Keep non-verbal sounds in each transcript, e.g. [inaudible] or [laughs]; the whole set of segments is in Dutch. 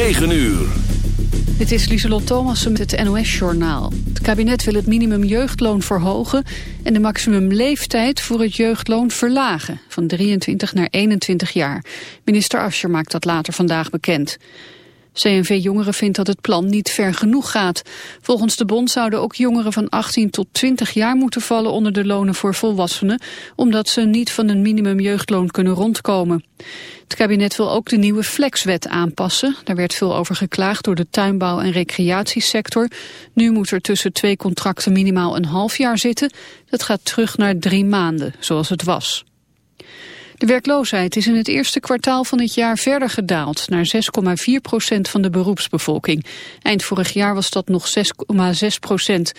9 uur. Dit is Lieselot Thomassen met het NOS-journaal. Het kabinet wil het minimum jeugdloon verhogen... en de maximumleeftijd voor het jeugdloon verlagen... van 23 naar 21 jaar. Minister Ascher maakt dat later vandaag bekend. CNV Jongeren vindt dat het plan niet ver genoeg gaat. Volgens de bond zouden ook jongeren van 18 tot 20 jaar moeten vallen onder de lonen voor volwassenen, omdat ze niet van een minimumjeugdloon kunnen rondkomen. Het kabinet wil ook de nieuwe flexwet aanpassen. Daar werd veel over geklaagd door de tuinbouw- en recreatiesector. Nu moet er tussen twee contracten minimaal een half jaar zitten. Dat gaat terug naar drie maanden, zoals het was. De werkloosheid is in het eerste kwartaal van het jaar verder gedaald, naar 6,4 procent van de beroepsbevolking. Eind vorig jaar was dat nog 6,6 procent.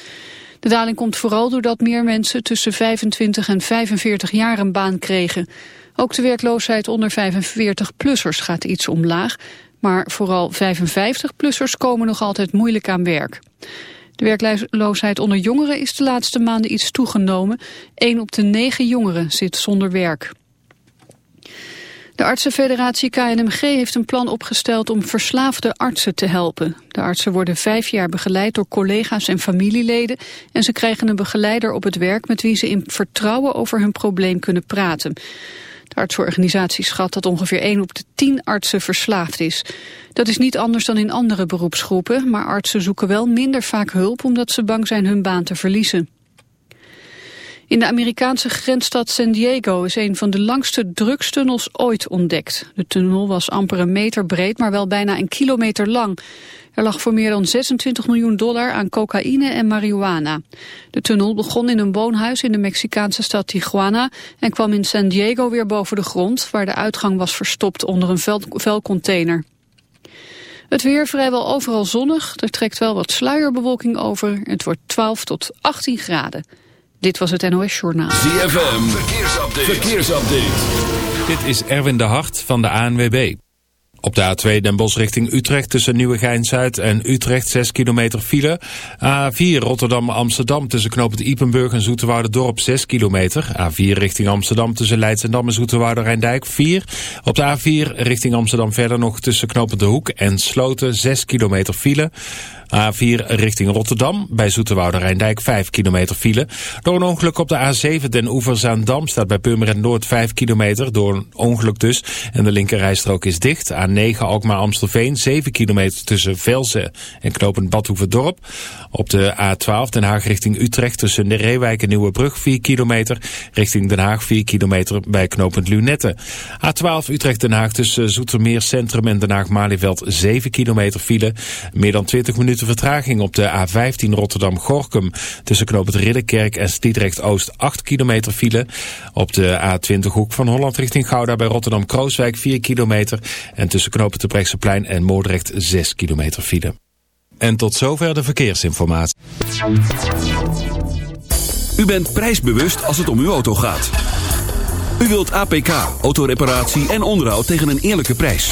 De daling komt vooral doordat meer mensen tussen 25 en 45 jaar een baan kregen. Ook de werkloosheid onder 45-plussers gaat iets omlaag, maar vooral 55-plussers komen nog altijd moeilijk aan werk. De werkloosheid onder jongeren is de laatste maanden iets toegenomen. 1 op de 9 jongeren zit zonder werk. De artsenfederatie KNMG heeft een plan opgesteld om verslaafde artsen te helpen. De artsen worden vijf jaar begeleid door collega's en familieleden... en ze krijgen een begeleider op het werk met wie ze in vertrouwen over hun probleem kunnen praten. De artsorganisatie schat dat ongeveer 1 op de 10 artsen verslaafd is. Dat is niet anders dan in andere beroepsgroepen, maar artsen zoeken wel minder vaak hulp omdat ze bang zijn hun baan te verliezen. In de Amerikaanse grensstad San Diego is een van de langste drugstunnels ooit ontdekt. De tunnel was amper een meter breed, maar wel bijna een kilometer lang. Er lag voor meer dan 26 miljoen dollar aan cocaïne en marihuana. De tunnel begon in een woonhuis in de Mexicaanse stad Tijuana... en kwam in San Diego weer boven de grond... waar de uitgang was verstopt onder een vuilcontainer. Het weer vrijwel overal zonnig. Er trekt wel wat sluierbewolking over. Het wordt 12 tot 18 graden. Dit was het NOS Journaal. ZFM, verkeersupdate. verkeersupdate. Dit is Erwin de Hart van de ANWB. Op de A2 Den Bosch richting Utrecht tussen Nieuwegein-Zuid en Utrecht 6 kilometer file. A4 Rotterdam-Amsterdam tussen knooppunt Ipenburg en Dorp 6 kilometer. A4 richting Amsterdam tussen Leidsendam en Zoeterwoude-Rijndijk 4. Op de A4 richting Amsterdam verder nog tussen knooppunt De Hoek en Sloten 6 kilometer file. A4 richting Rotterdam, bij Zoeterwoude Rijndijk 5 kilometer file. Door een ongeluk op de A7 Den Oeverzaandam staat bij Purmerend Noord 5 kilometer, door een ongeluk dus. En de linkerrijstrook is dicht. A9 Alkmaar Amstelveen 7 kilometer tussen Velsen en knopend Badhoevedorp. Op de A12 Den Haag richting Utrecht tussen de Reewijk en Nieuwebrug 4 kilometer. Richting Den Haag 4 kilometer bij knopend Lunette. A12 Utrecht Den Haag tussen Zoetermeer Centrum en Den Haag Malieveld 7 kilometer file. Meer dan 20 minuten vertraging op de A15 Rotterdam-Gorkum. Tussen knooppunt Ridderkerk en Stiedrecht-Oost 8 kilometer file. Op de A20 Hoek van Holland richting Gouda bij Rotterdam-Krooswijk 4 kilometer. En tussen knooppunt Brechtseplein en Moordrecht 6 kilometer file. En tot zover de verkeersinformatie. U bent prijsbewust als het om uw auto gaat. U wilt APK, autoreparatie en onderhoud tegen een eerlijke prijs.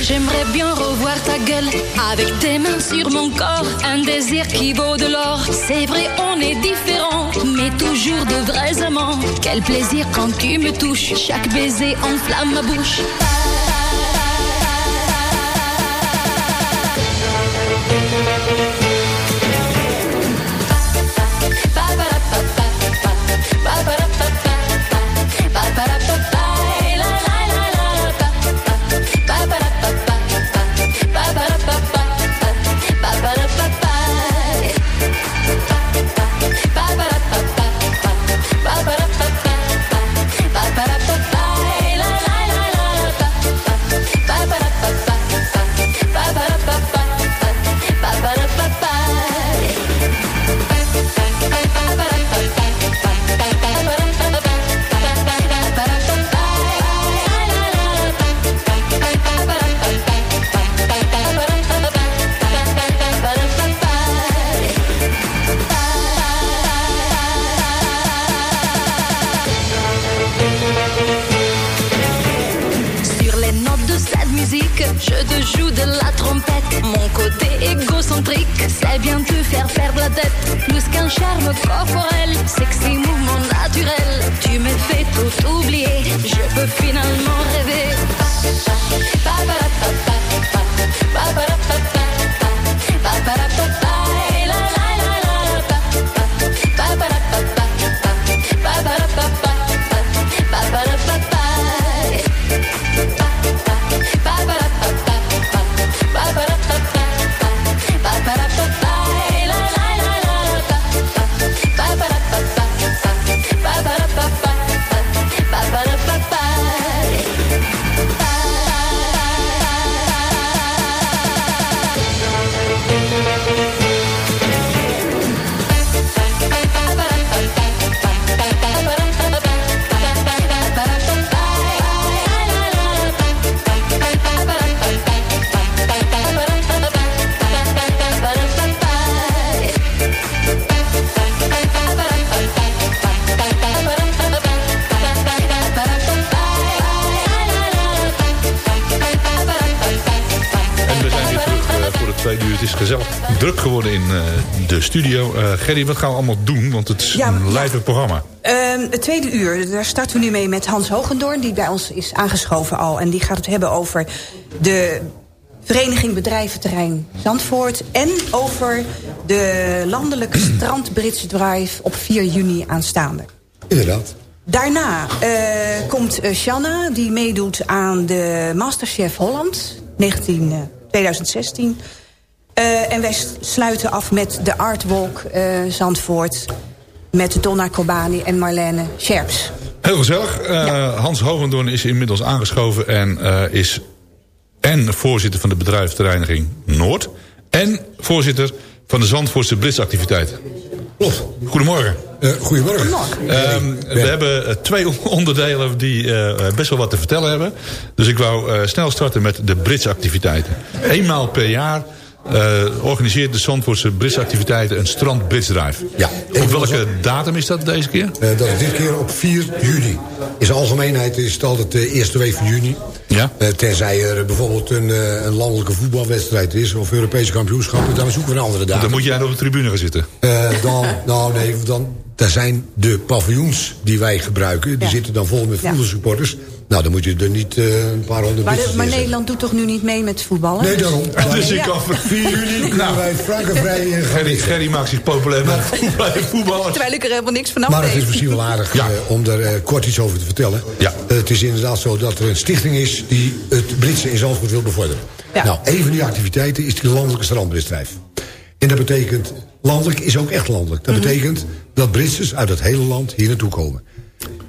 J'aimerais bien revoir ta gueule avec tes mains sur mon corps. Un désir qui vaut de l'or. C'est vrai, on est différents, mais toujours de vrais amants. Quel plaisir quand tu me touches. Chaque baiser enflamme ma bouche. Studio. Eh Gerry, wat gaan we allemaal doen? Want het is Ja, een ja. live programma. Ehm, het tweede uur, daar starten we nu mee met Hans Hogendoorn... die bij ons is aangeschoven al. En die gaat het hebben over de Vereniging Bedrijventerrein Zandvoort... en over de landelijke [clears throat] strandbridge drive op 4 juni aanstaande. Inderdaad. Daarna eh, komt eh, Shanna, die meedoet aan de Masterchef Holland 19, eh, 2016. Eh, en wij sluiten af met de Artwalk eh, Zandvoort... met Donna Kobani en Marlene Scherps. Heel gezellig. Eh, Hans Hogendoorn is inmiddels aangeschoven en eh, is en voorzitter van de bedrijfsvereniging Noord... en voorzitter van de Zandvoortse Blitzactiviteit. Klopt. Goedemorgen. Eh, goedemorgen. Ehm, we hebben twee [laughs] onderdelen die eh, best wel wat te vertellen hebben. Dus ik wou eh, snel starten met de Britsactiviteiten. Eenmaal per jaar eh, organiseert de Zandvoortse Britsactiviteiten een strand Britsdrive. Ja. Op welke datum is dat deze keer? Eh, dat is dit keer op 4 juni. In zijn algemeenheid is het altijd de eerste week van juni. Ja. Eh, tenzij er bijvoorbeeld een, eh, een landelijke voetbalwedstrijd is... of Europese kampioenschappen, dan zoeken we een andere datum. Dan moet jij op de tribune gaan zitten. Eh, dan, nou nee, dan, daar zijn de paviljoens die wij gebruiken... die Ja. zitten dan vol met Ja. Nou, dan moet je er niet eh, een paar honderd Maar, de- maar. Nederland doet toch nu niet mee met voetballen? Nee, daarom. [laughs] Dus ik Ja. kan... 4 juni kunnen wij frank en Gerry. Gerry maakt zich populair de [laughs] voetballers. Terwijl ik er helemaal niks van af Maar het is misschien wel aardig [laughs] Ja. eh, om daar eh, kort iets over te vertellen. Ja. Het is inderdaad zo dat er een stichting is... die het Britse in Zandvoort wil bevorderen. Ja. Nou, een van die activiteiten is die landelijke strandbridstrijf. En dat betekent... Landelijk is ook echt landelijk. Dat betekent dat Britsers uit het hele land hier naartoe komen.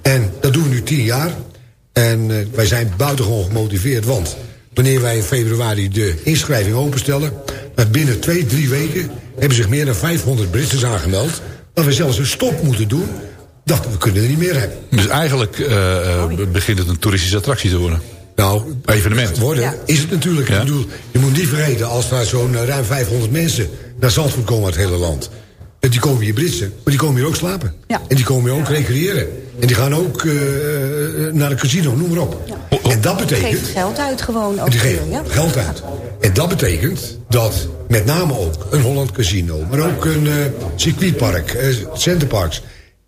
En dat doen we nu tien jaar. En eh, wij zijn buitengewoon gemotiveerd, want... wanneer wij in februari de inschrijving openstellen... dat binnen twee, drie weken hebben zich meer dan 500 Britsers aangemeld... dat we zelfs een stop moeten doen... dachten we kunnen er niet meer hebben. Dus eigenlijk eh, eh, begint het een toeristische attractie te worden. Nou, Evenement. worden Ja. is het natuurlijk. Ja. Ik bedoel, je moet niet vergeten, als daar zo'n ruim 500 mensen naar Zandvoort komen uit het hele land. Die komen hier Britsen, maar die komen hier ook slapen. Ja. En die komen hier ook recreëren. En die gaan ook eh, naar een casino, noem maar op. En dat betekent... Geeft geld uit gewoon. Ook Die geven ja. geld uit. En dat betekent dat met name ook een Holland Casino... maar ook een eh, circuitpark, eh, centerparks...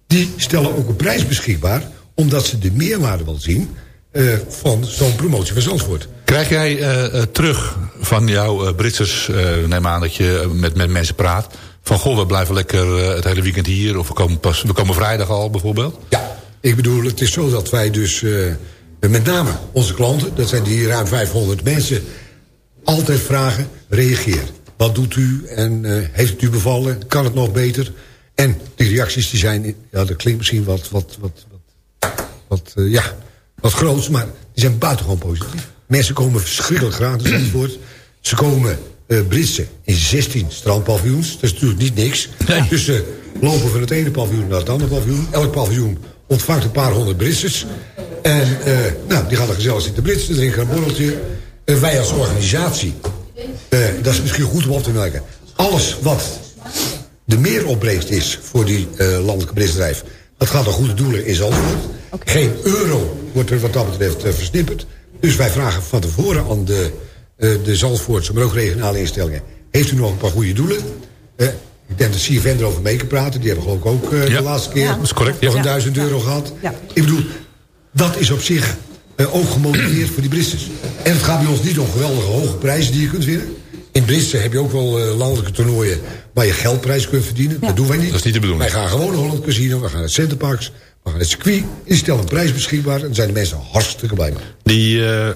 die stellen ook een prijs beschikbaar... omdat ze de meerwaarde wel zien eh, van zo'n promotie van Zandvoort. Krijg jij eh, eh, terug van jouw uh, Britsers, eh, neem aan dat je met, met mensen praat... van goh, we blijven lekker eh, het hele weekend hier... of we komen, pas, we komen vrijdag al bijvoorbeeld? Ja, ik bedoel, het is zo dat wij dus... eh, met name onze klanten, dat zijn die ruim 500 mensen... altijd vragen, reageer. Wat doet u en eh, heeft het u bevallen? Kan het nog beter? En die reacties die zijn, ja, dat klinkt misschien wat, wat, wat, wat, wat, eh, ja, wat groots... maar die zijn buitengewoon positief. Mensen komen verschrikkelijk naar Zandvoort. Ze komen eh Britsen in 16 strandpaviljoens. Dat is natuurlijk niet niks. Dus ze lopen van het ene paviljoen naar het andere paviljoen. Elk paviljoen ontvangt een paar honderd Britsers. En eh, nou, die gaan er gezellig zitten Britsen, drinken een borreltje. En wij als organisatie, eh, dat is misschien goed om op te merken... alles wat de meeropbrengst is voor die eh, landelijke bedrijf... dat gaat naar goede doelen in Zandvoort. Geen euro wordt er wat dat betreft versnipperd. Dus wij vragen van tevoren aan de, de Zandvoortse... maar ook regionale instellingen... heeft u nog een paar goede doelen? Ik denk dat CFN erover mee kan praten. Die hebben geloof ik ook eh, Ja. de laatste keer... dat is correct, ja. nog een duizend euro gehad. Ja. Ik bedoel, dat is op zich eh, ook gemotiveerd voor die Britsers. En het gaat bij ons niet om geweldige hoge prijzen die je kunt winnen. In Britsen heb je ook wel eh, landelijke toernooien... waar je geldprijs kunt verdienen. Dat doen wij niet. Dat is niet de bedoeling. Wij gaan gewoon naar Holland Casino, we gaan naar het Centerparks... we gaan naar het circuit, die stellen een prijs beschikbaar... en daar zijn de mensen hartstikke blij mee. Die eh, is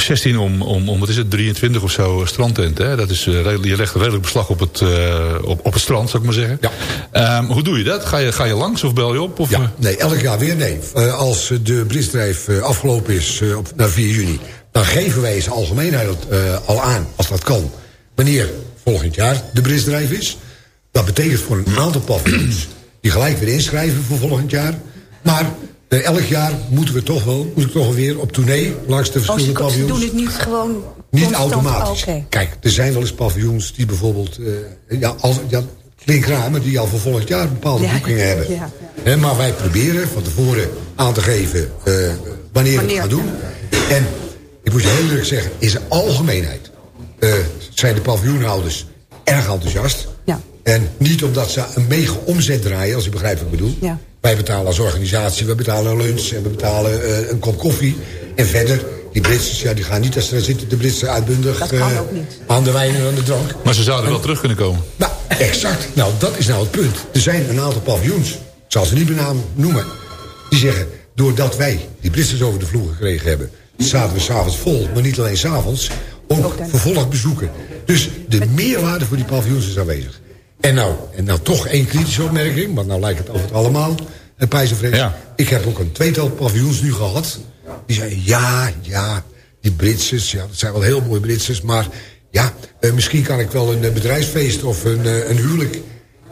16 om, om, om, wat is het, 23 of zo strandtent. Hè? Dat is, eh, je legt redelijk beslag op het, eh, op, op het strand, zou ik maar zeggen. Ja. Ehm, hoe doe je dat? Ga je, ga je langs of bel je op? Of, eh? Ja, nee, elk jaar weer nee. Als de Britsdrijf eh, afgelopen is op, naar 4 juni... dan geven wij zijn algemeenheid al aan, als dat kan... wanneer volgend jaar de Britsdrijf is. Dat betekent voor een aantal paviljoens... die gelijk weer inschrijven voor volgend jaar. Maar elk jaar moeten we toch wel, moet ik toch wel weer op tournee... langs de Oh, ze, verschillende ze paviljoens. doen het niet gewoon... Niet automatisch. Oh. Kijk, er zijn wel eens paviljoens die bijvoorbeeld... eh, ja, als, ja, klinkt raar, maar die al voor volgend jaar bepaalde Ja, boekingen hebben. ja, maar wij proberen van tevoren aan te geven eh, wanneer, we het gaan doen. En ik moet je heel eerlijk zeggen, in zijn algemeenheid... eh, zijn de paviljoenhouders erg enthousiast. Ja. En niet omdat ze een mega omzet draaien, als je begrijpt wat ik bedoel. Ja. Wij betalen als organisatie, we betalen lunch en we betalen eh, een kop koffie. En verder, die Britsers, ja, die gaan niet als ze daar zitten, de Britsen uitbundig... Dat kan eh, ook niet. Aan de wijn en aan de drank. Maar ze zouden wel terug kunnen komen. Nou, exact. Nou, dat is nou het punt. Er zijn een aantal paviljoens, ik zal ze niet bij naam noemen... die zeggen, doordat wij die Britsers over de vloer gekregen hebben... zaten we s'avonds vol, maar niet alleen s'avonds... ook Ook vervolgbezoeken. Dus de meerwaarde voor die paviljoens is aanwezig. En nou, en nou toch één kritische opmerking... want nou lijkt het over het allemaal, en pijzenvrees. Ja. Ik heb ook een tweetal paviljoens nu gehad... die zeiden, ja, ja, die Britsers, ja, dat zijn wel heel mooie Britsers... maar ja, eh, misschien kan ik wel een eh, bedrijfsfeest of een, eh, een huwelijk...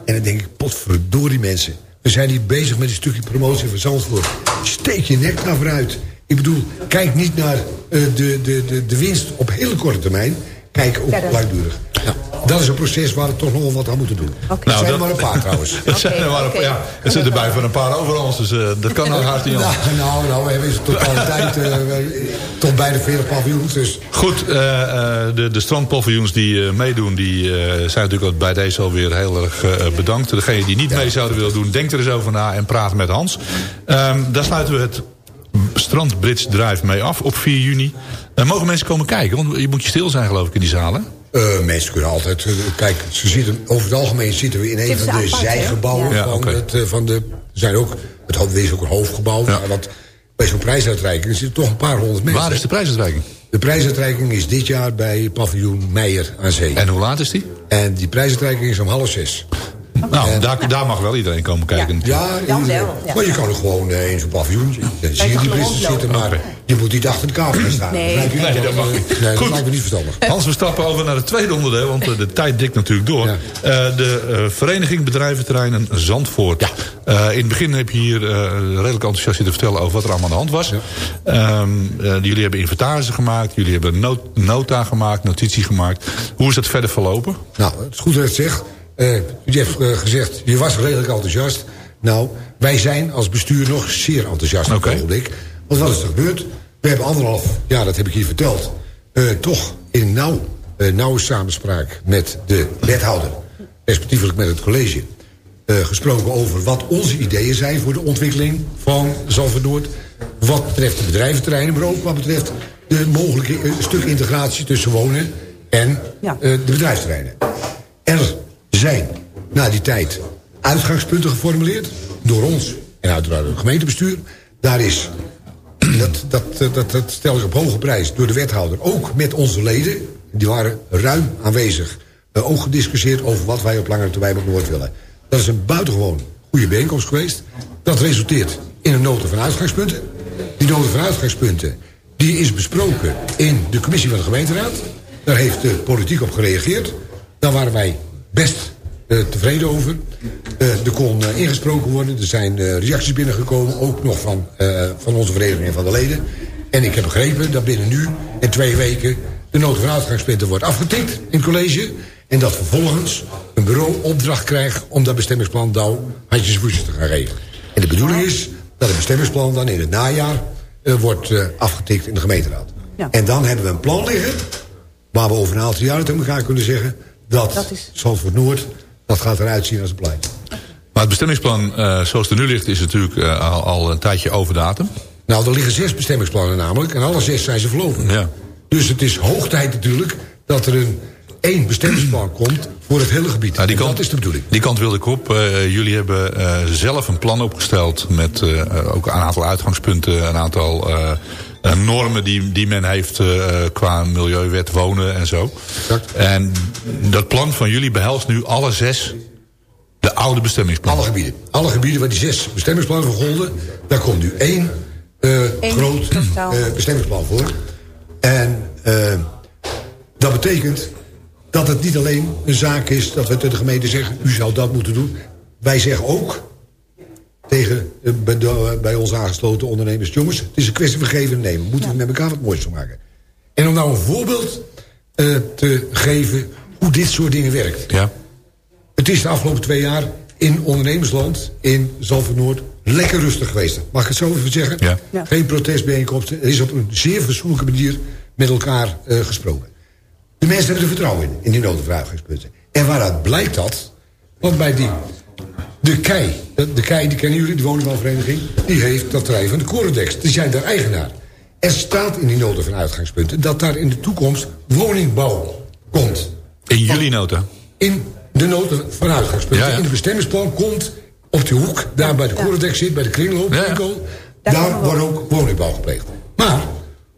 En dan denk ik, potverdorie mensen. We zijn hier bezig met een stukje promotie van Zandvoort. Steek je nek daar vooruit. Ik bedoel, kijk niet naar eh, de, de, de, de winst op hele korte termijn. Kijk ook langdurig. Nou, dat is een proces waar we toch nog wel wat aan moeten doen. Oké. Er zijn Nou, [laughs] er maar een paar trouwens. Dat zijn er maar een, oké. ja, er zitten erbij van een paar over ons, dus eh, dat kan nog hard niet [laughs] Nou, anders. nou, nou, we hebben in totaliteit eh, tot bij de 40 paviljoens. Dus Goed, eh, eh, de, de strandpaviljoens die eh, meedoen... die eh, zijn natuurlijk ook bij deze alweer heel erg bedankt. Degenen die niet mee zouden willen doen, denk er eens over na... en praat met Hans. Ehm, daar sluiten we het Strand Brits Drive mee af op 4 juni. Eh, mogen mensen komen kijken? Want je moet je stil zijn geloof ik in die zalen. Eh, mensen kunnen altijd... eh, kijk, ze zitten, over het algemeen zitten we in een van de apart, zijgebouwen Ja. van, het, van de... Er zijn ook, het wees ook een hoofdgebouw. Ja. maar Want bij zo'n prijsuitreiking zitten toch een paar honderd mensen. Waar is de prijsuitreiking? De prijsuitreiking is dit jaar bij paviljoen Meijer aan Zee. En hoe laat is die? En die prijsuitreiking is om half zes. Nou, daar, daar mag wel iedereen komen kijken. Ja, Ja, ja. maar je kan ook gewoon eh, in zo'n paviljoen. Dan zie je die lopen. zitten, maar je moet niet achter de kamer gaan staan. Nee. Nee, dat mag niet. Nee, dat lijkt me niet verstandig. Hans, we stappen over naar het tweede onderdeel, want eh, de tijd dikt natuurlijk door. Ja. Eh, de eh, Vereniging Bedrijventerreinen Zandvoort. Eh, in het begin heb je hier eh, redelijk enthousiast zitten vertellen over wat er allemaal aan de hand was. Ehm, eh, jullie hebben inventarissen gemaakt, jullie hebben not- nota gemaakt, notitie gemaakt. Hoe is dat verder verlopen? Nou, het is goed dat je het zegt. Eh, je hebt eh, gezegd, je was redelijk enthousiast. Nou, wij zijn als bestuur nog zeer enthousiast op Oké. het ogenblik. Want wat is er gebeurd? We hebben anderhalf jaar, dat heb ik hier verteld... Uh, toch in nauw, uh, nauwe samenspraak met de wethouder... respectievelijk met het college... Uh, gesproken over wat onze ideeën zijn voor de ontwikkeling van Zalvernoord. Wat betreft de bedrijventerreinen, maar ook wat betreft de mogelijke stuk integratie tussen wonen en ja. de bedrijfsterreinen. Zijn na die tijd uitgangspunten geformuleerd door ons en uiteraard het gemeentebestuur. Daar is, [clears throat] dat, dat, dat, stel ik op hoge prijs, door de wethouder... ook met onze leden, die waren ruim aanwezig... Ook gediscussieerd over wat wij op langere termijn op Noord willen. Dat is een buitengewoon goede bijeenkomst geweest. Dat resulteert in een nota van uitgangspunten. Die nota van uitgangspunten die is besproken in de commissie van de gemeenteraad. Daar heeft de politiek op gereageerd. Daar waren wij best uh, tevreden over. Uh, er kon uh, ingesproken worden. Er zijn reacties binnengekomen. Ook nog van, van onze vereniging en van de leden. En ik heb begrepen dat binnen nu en twee weken... de nota van uitgangspunten wordt afgetikt in het college. En dat vervolgens een bureau opdracht krijgt... om dat bestemmingsplan Douw handjes voetjes te gaan geven. En de bedoeling is dat het bestemmingsplan dan in het najaar... wordt afgetikt in de gemeenteraad. Ja. En dan hebben we een plan liggen... waar we over een aantal jaren tegen elkaar kunnen zeggen... dat, dat is... Zandvoort Noord dat gaat eruit zien als een plein. Maar het bestemmingsplan uh, zoals het er nu ligt... is natuurlijk uh, al, al, een tijdje over datum. Nou, er liggen zes bestemmingsplannen namelijk. En alle zes zijn ze verlopen. Ja. Dus het is hoog tijd natuurlijk dat er een één bestemmingsplan [clears throat] komt voor het hele gebied. Nou, die kant, dat is de bedoeling. Die kant wilde ik op. Uh, jullie hebben uh, zelf een plan opgesteld met uh, ook een aantal uitgangspunten, een aantal normen die, die men heeft qua milieuwet wonen en zo. Exact. En dat plan van jullie behelst nu alle zes de oude bestemmingsplannen. Alle gebieden. Alle gebieden waar die zes bestemmingsplannen voor golden, daar komt nu één, groot bestemmingsplan voor. En dat betekent dat het niet alleen een zaak is dat we tegen de gemeente zeggen... u zou dat moeten doen. Wij zeggen ook tegen de, bij ons aangesloten ondernemers... jongens, het is een kwestie van geven en nemen. Moeten we met elkaar wat moois van maken. En om nou een voorbeeld uh, te geven hoe dit soort dingen werkt. Ja. Het is de afgelopen twee jaar in ondernemersland, in Zalvoort Noord... lekker rustig geweest. Mag ik het zo even zeggen? Ja. Ja. Geen protestbijeenkomsten. Er is op een zeer fatsoenlijke manier met elkaar uh, gesproken. De mensen hebben er vertrouwen in, in die noodvraagingspunten. En waaruit blijkt dat? Want bij die, de KEI, de, de KEI, die kennen jullie, de woningbouwvereniging... die heeft dat terrein van de Corendex. Die zijn daar eigenaar. Er staat in die nota van uitgangspunten... dat daar in de toekomst woningbouw komt. In jullie nota? In de nota van uitgangspunten. In de bestemmingsplan komt op die hoek... daar bij de Corendex zit, bij de kringloop, ja. daar wordt ook woningbouw gepleegd. Maar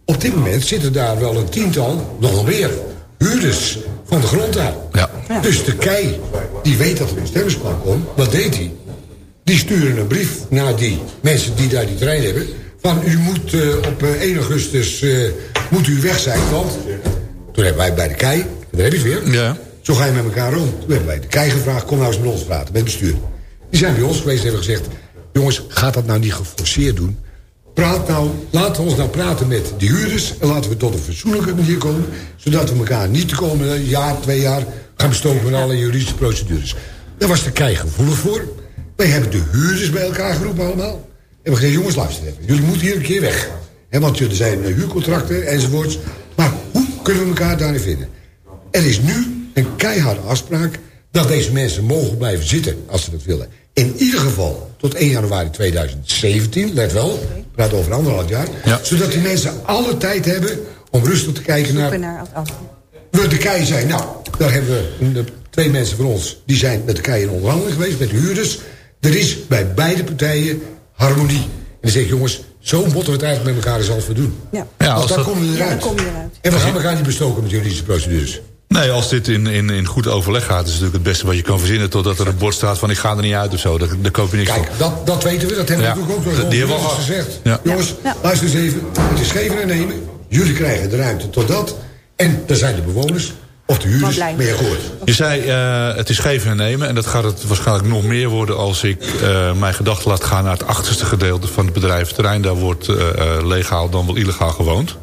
op dit moment zitten daar wel een tiental, nogal meer huurders van de grond daar. Ja. Dus de kei, die weet dat er een stemmingsplan komt. Wat deed hij? Die sturen een brief naar die mensen die daar die trein hebben. Van u moet uh, op 1 eh, augustus uh, moet u weg zijn. Want toen hebben wij bij de kei, daar heb je het weer. Ja. Zo ga je met elkaar rond. Toen hebben wij de kei gevraagd, kom nou eens met ons praten, met het bestuur. Die zijn bij ons geweest en hebben gezegd... jongens, gaat dat nou niet geforceerd doen... Praat nou, laten we ons nou praten met de huurders... en laten we tot een fatsoenlijke manier komen... zodat we elkaar niet de komende jaar, twee jaar... gaan bestoken met alle juridische procedures. Daar was de kei gevoelig voor. Wij hebben de huurders bij elkaar geroepen allemaal. En we gezegd, jongens, luister even. Jullie moeten hier een keer weg. He, want er zijn eh, huurcontracten enzovoorts. Maar hoe kunnen we elkaar daarin vinden? Er is nu een keiharde afspraak... dat deze mensen mogen blijven zitten als ze dat willen. In ieder geval tot 1 januari 2017, let wel, ik praat over anderhalf jaar... zodat die mensen alle tijd hebben om rustig te kijken naar... naar we de kei zijn, nou, daar hebben we twee mensen van ons... die zijn met de kei in onderhandeling geweest, met de huurders. Er is bij beide partijen harmonie. En dan zeg ik, jongens, zo moeten we het eigenlijk met elkaar eens al doen. Ja. ja als dan komen we eruit. Ja, kom je eruit. En we gaan elkaar niet bestoken met juridische procedures. Nee, als dit in, in, in goed overleg gaat... is het natuurlijk het beste wat je kan verzinnen... totdat er een bord staat van ik ga er niet uit of zo. Daar, daar koop je niks Kijk, dat, dat weten we. Dat hebben we natuurlijk ook wel die hebben gezegd. Ja. Jongens, luister eens even. Het is geven en nemen. Jullie krijgen de ruimte tot dat. En er zijn de bewoners of de huurders mee akkoord. Je zei, uh, het is geven en nemen. En dat gaat het waarschijnlijk nog meer worden... als ik uh, mijn gedachten laat gaan naar het achterste gedeelte van het bedrijventerrein. Daar wordt uh, legaal dan wel illegaal gewoond.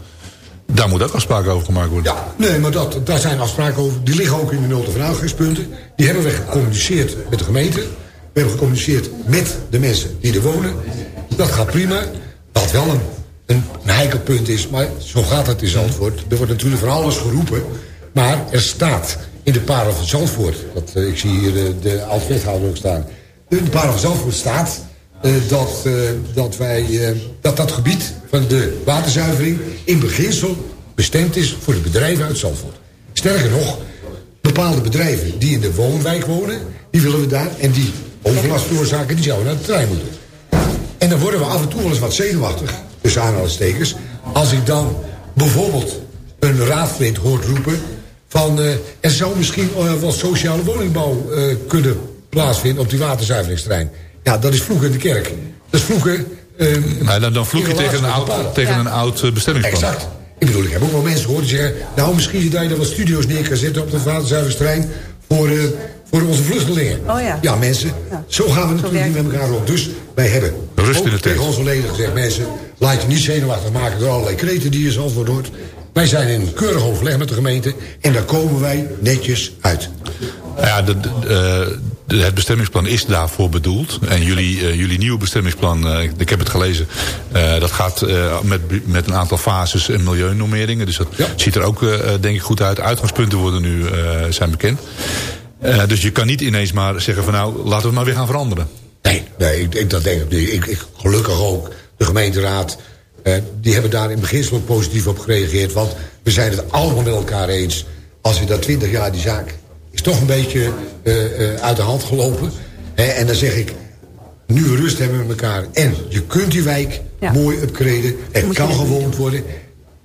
Daar moet ook afspraken over gemaakt worden. Ja, nee, maar dat, daar zijn afspraken over. Die liggen ook in de van uitgangspunten. Die hebben we gecommuniceerd met de gemeente. We hebben gecommuniceerd met de mensen die er wonen. Dat gaat prima. Dat wel een een, heikel punt is. Maar zo gaat het in Zandvoort. Er wordt natuurlijk van alles geroepen. Maar er staat in de parel van Zandvoort... Dat, ik zie hier de, de oud-wethouder ook staan... In de parel van Zandvoort staat dat, dat, wij, dat dat gebied van de waterzuivering... in beginsel bestemd is voor de bedrijven uit Zandvoort. Sterker nog, bepaalde bedrijven die in de woonwijk wonen... die willen we daar en die overlast veroorzaken... die zouden naar de trein moeten. En dan worden we af en toe wel eens wat zenuwachtig... tussen aanhalingstekens... als ik dan bijvoorbeeld een raadvriend hoort roepen... van uh, er zou misschien uh, wel sociale woningbouw kunnen plaatsvinden... op die waterzuiveringstrein. Ja, dat is vloeken in de kerk. Dat is vloeken... maar dan, dan vloek je tegen een oud, tegen ja. een oud bestemmingsplan. Exact. Ik bedoel, ik heb ook wel mensen gehoord die zeggen... nou, misschien dat je er wat studio's neer kan zetten op de waterzuiveringstrein... voor, uh, voor onze vluchtelingen. Oh ja. Ja, mensen, ja. zo gaan we natuurlijk niet met elkaar op. Dus wij hebben Rust in ook tegen onze leden gezegd... mensen, laat je niet zenuwachtig maken door allerlei kreten die je zelf wordt. Wij zijn in een keurig overleg met de gemeente... en daar komen wij netjes uit. Ja, de, de, de, het bestemmingsplan is daarvoor bedoeld. En jullie, uh, jullie nieuwe bestemmingsplan, uh, ik, heb het gelezen... Uh, dat gaat met, met een aantal fases en milieunormeringen. Dus dat ja. ziet er ook denk ik goed uit. Uitgangspunten worden nu zijn bekend. dus je kan niet ineens maar zeggen van nou, laten we het maar weer gaan veranderen. Nee, nee ik, ik dat denk ik, ik, ik Gelukkig ook de gemeenteraad... die hebben daar in beginsel ook positief op gereageerd. Want we zijn het allemaal met elkaar eens... als je dat 20 jaar die zaak is toch een beetje uh, uh, uit de hand gelopen. He, en dan zeg ik, nu we rust hebben met elkaar... en je kunt die wijk ja. mooi upgraden, er kan gewoond worden...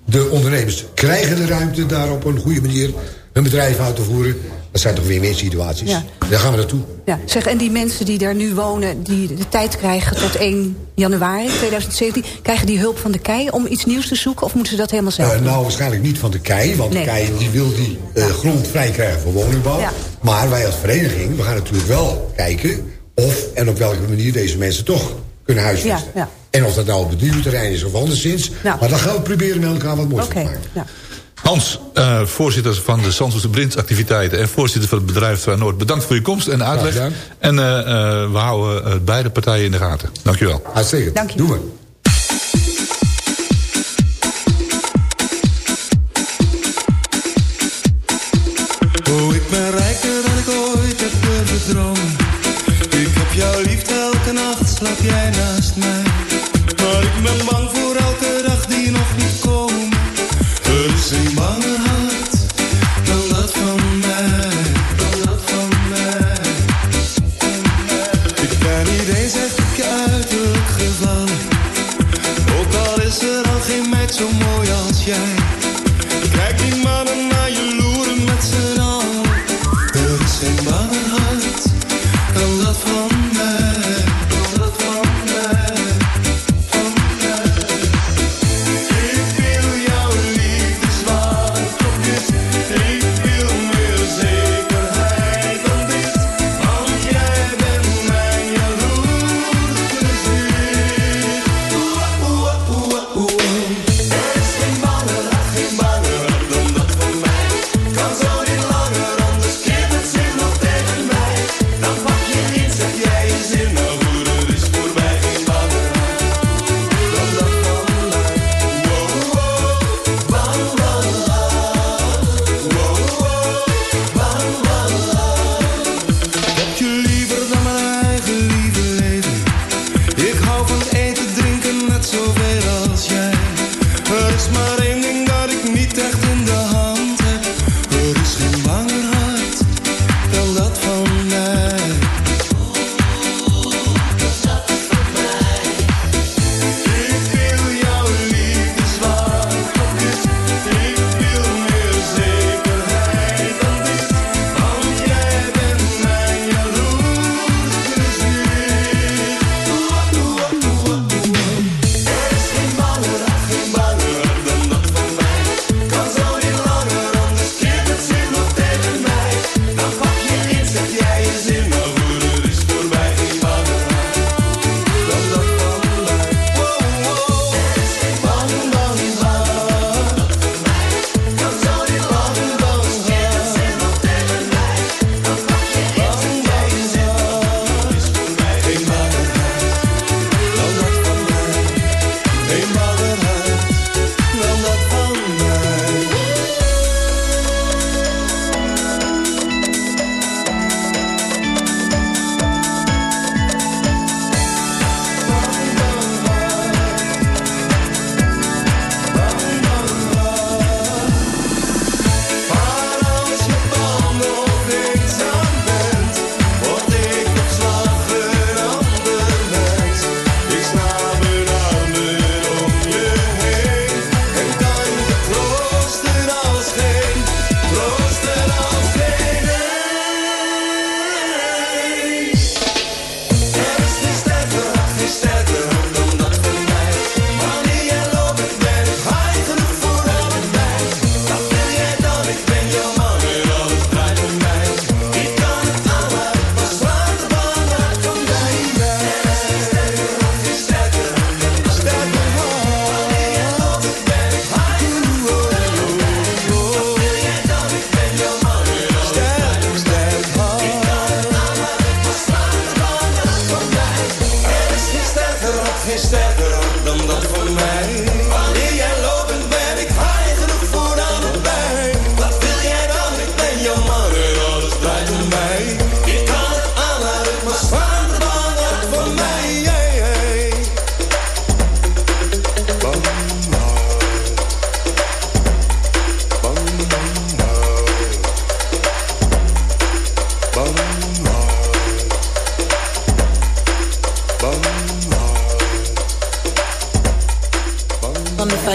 de ondernemers krijgen de ruimte daar op een goede manier... hun bedrijf uit te voeren. Dat zijn toch weer meer situaties. Ja. Daar gaan we naartoe. Ja, zeg, en die mensen die daar nu wonen... die de tijd krijgen tot 1 januari 2017... krijgen die hulp van de KEI om iets nieuws te zoeken... of moeten ze dat helemaal zelf uh, doen? Nou, waarschijnlijk niet van de KEI... want nee. de KEI die wil die uh, grond vrij krijgen voor woningbouw. Ja. Maar wij als vereniging, we gaan natuurlijk wel kijken... of en op welke manier deze mensen toch kunnen huisvesten. Ja, ja. En of dat nou op het nieuwe terrein is of anderszins. Nou. Maar dan gaan we proberen met elkaar wat moois okay. te maken. Ja. Hans, uh, voorzitter van de Zandvoortse Blindactiviteiten... en voorzitter van het bedrijf Terwijl Noord... bedankt voor je komst en uitleg. En uh, uh, we houden beide partijen in de gaten. Dankjewel. Uitstekend. Dank je. Doen we. Oh, ik ben rijker dan ik ooit heb durven dromen. Ik heb jouw liefde elke nacht, slaap jij naast mij. Maar ik ben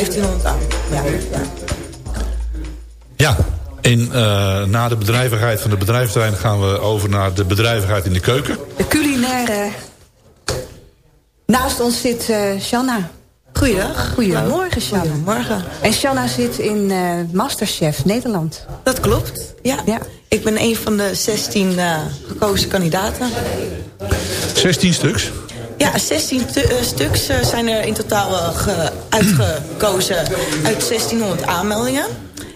1500 aan. Ja. Ja, in, uh, na de bedrijvigheid van de bedrijventerrein gaan we over naar de bedrijvigheid in de keuken. De culinaire. Naast ons zit uh, Shanna. Goeiedag. Goedemorgen, Shanna. Goedemorgen. En Shanna zit in uh, Masterchef Nederland. Dat klopt, ja. ja. Ik ben een van de 16 uh, gekozen kandidaten. 16 stuks? Ja, 16 stuks zijn er in totaal uitgekozen uit 1600 aanmeldingen.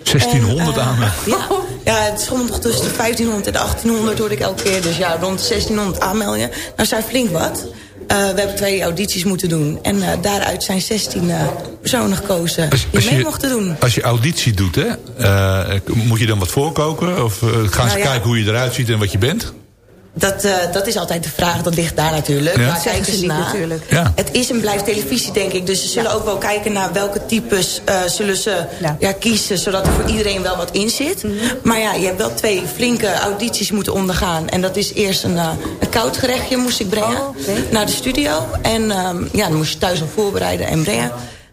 1600 en, aanmeldingen? Ja, ja, het nog tussen de 1500 en de 1800 hoorde ik elke keer. Dus ja, rond de 1600 aanmeldingen. Nou zijn flink wat. Uh, we hebben twee audities moeten doen. En uh, daaruit zijn 16 uh, personen gekozen als, die als mee je, mochten doen. Als je auditie doet, hè, moet je dan wat voorkoken? Of gaan ze Nou ja. kijken hoe je eruit ziet en wat je bent? Dat, uh, dat is altijd de vraag, dat ligt daar natuurlijk. Ja. Zeggen kijken ze ze niet naar? natuurlijk. Ja. Het is en blijft televisie, denk ik. Dus ze zullen ook wel kijken naar welke types uh, zullen ze Ja. ja. kiezen... zodat er voor iedereen wel wat in zit. Maar ja, je hebt wel twee flinke audities moeten ondergaan. En dat is eerst een, uh, een koud gerechtje moest ik brengen Oh, naar de studio. En um, ja, dan moest je thuis al voorbereiden en brengen.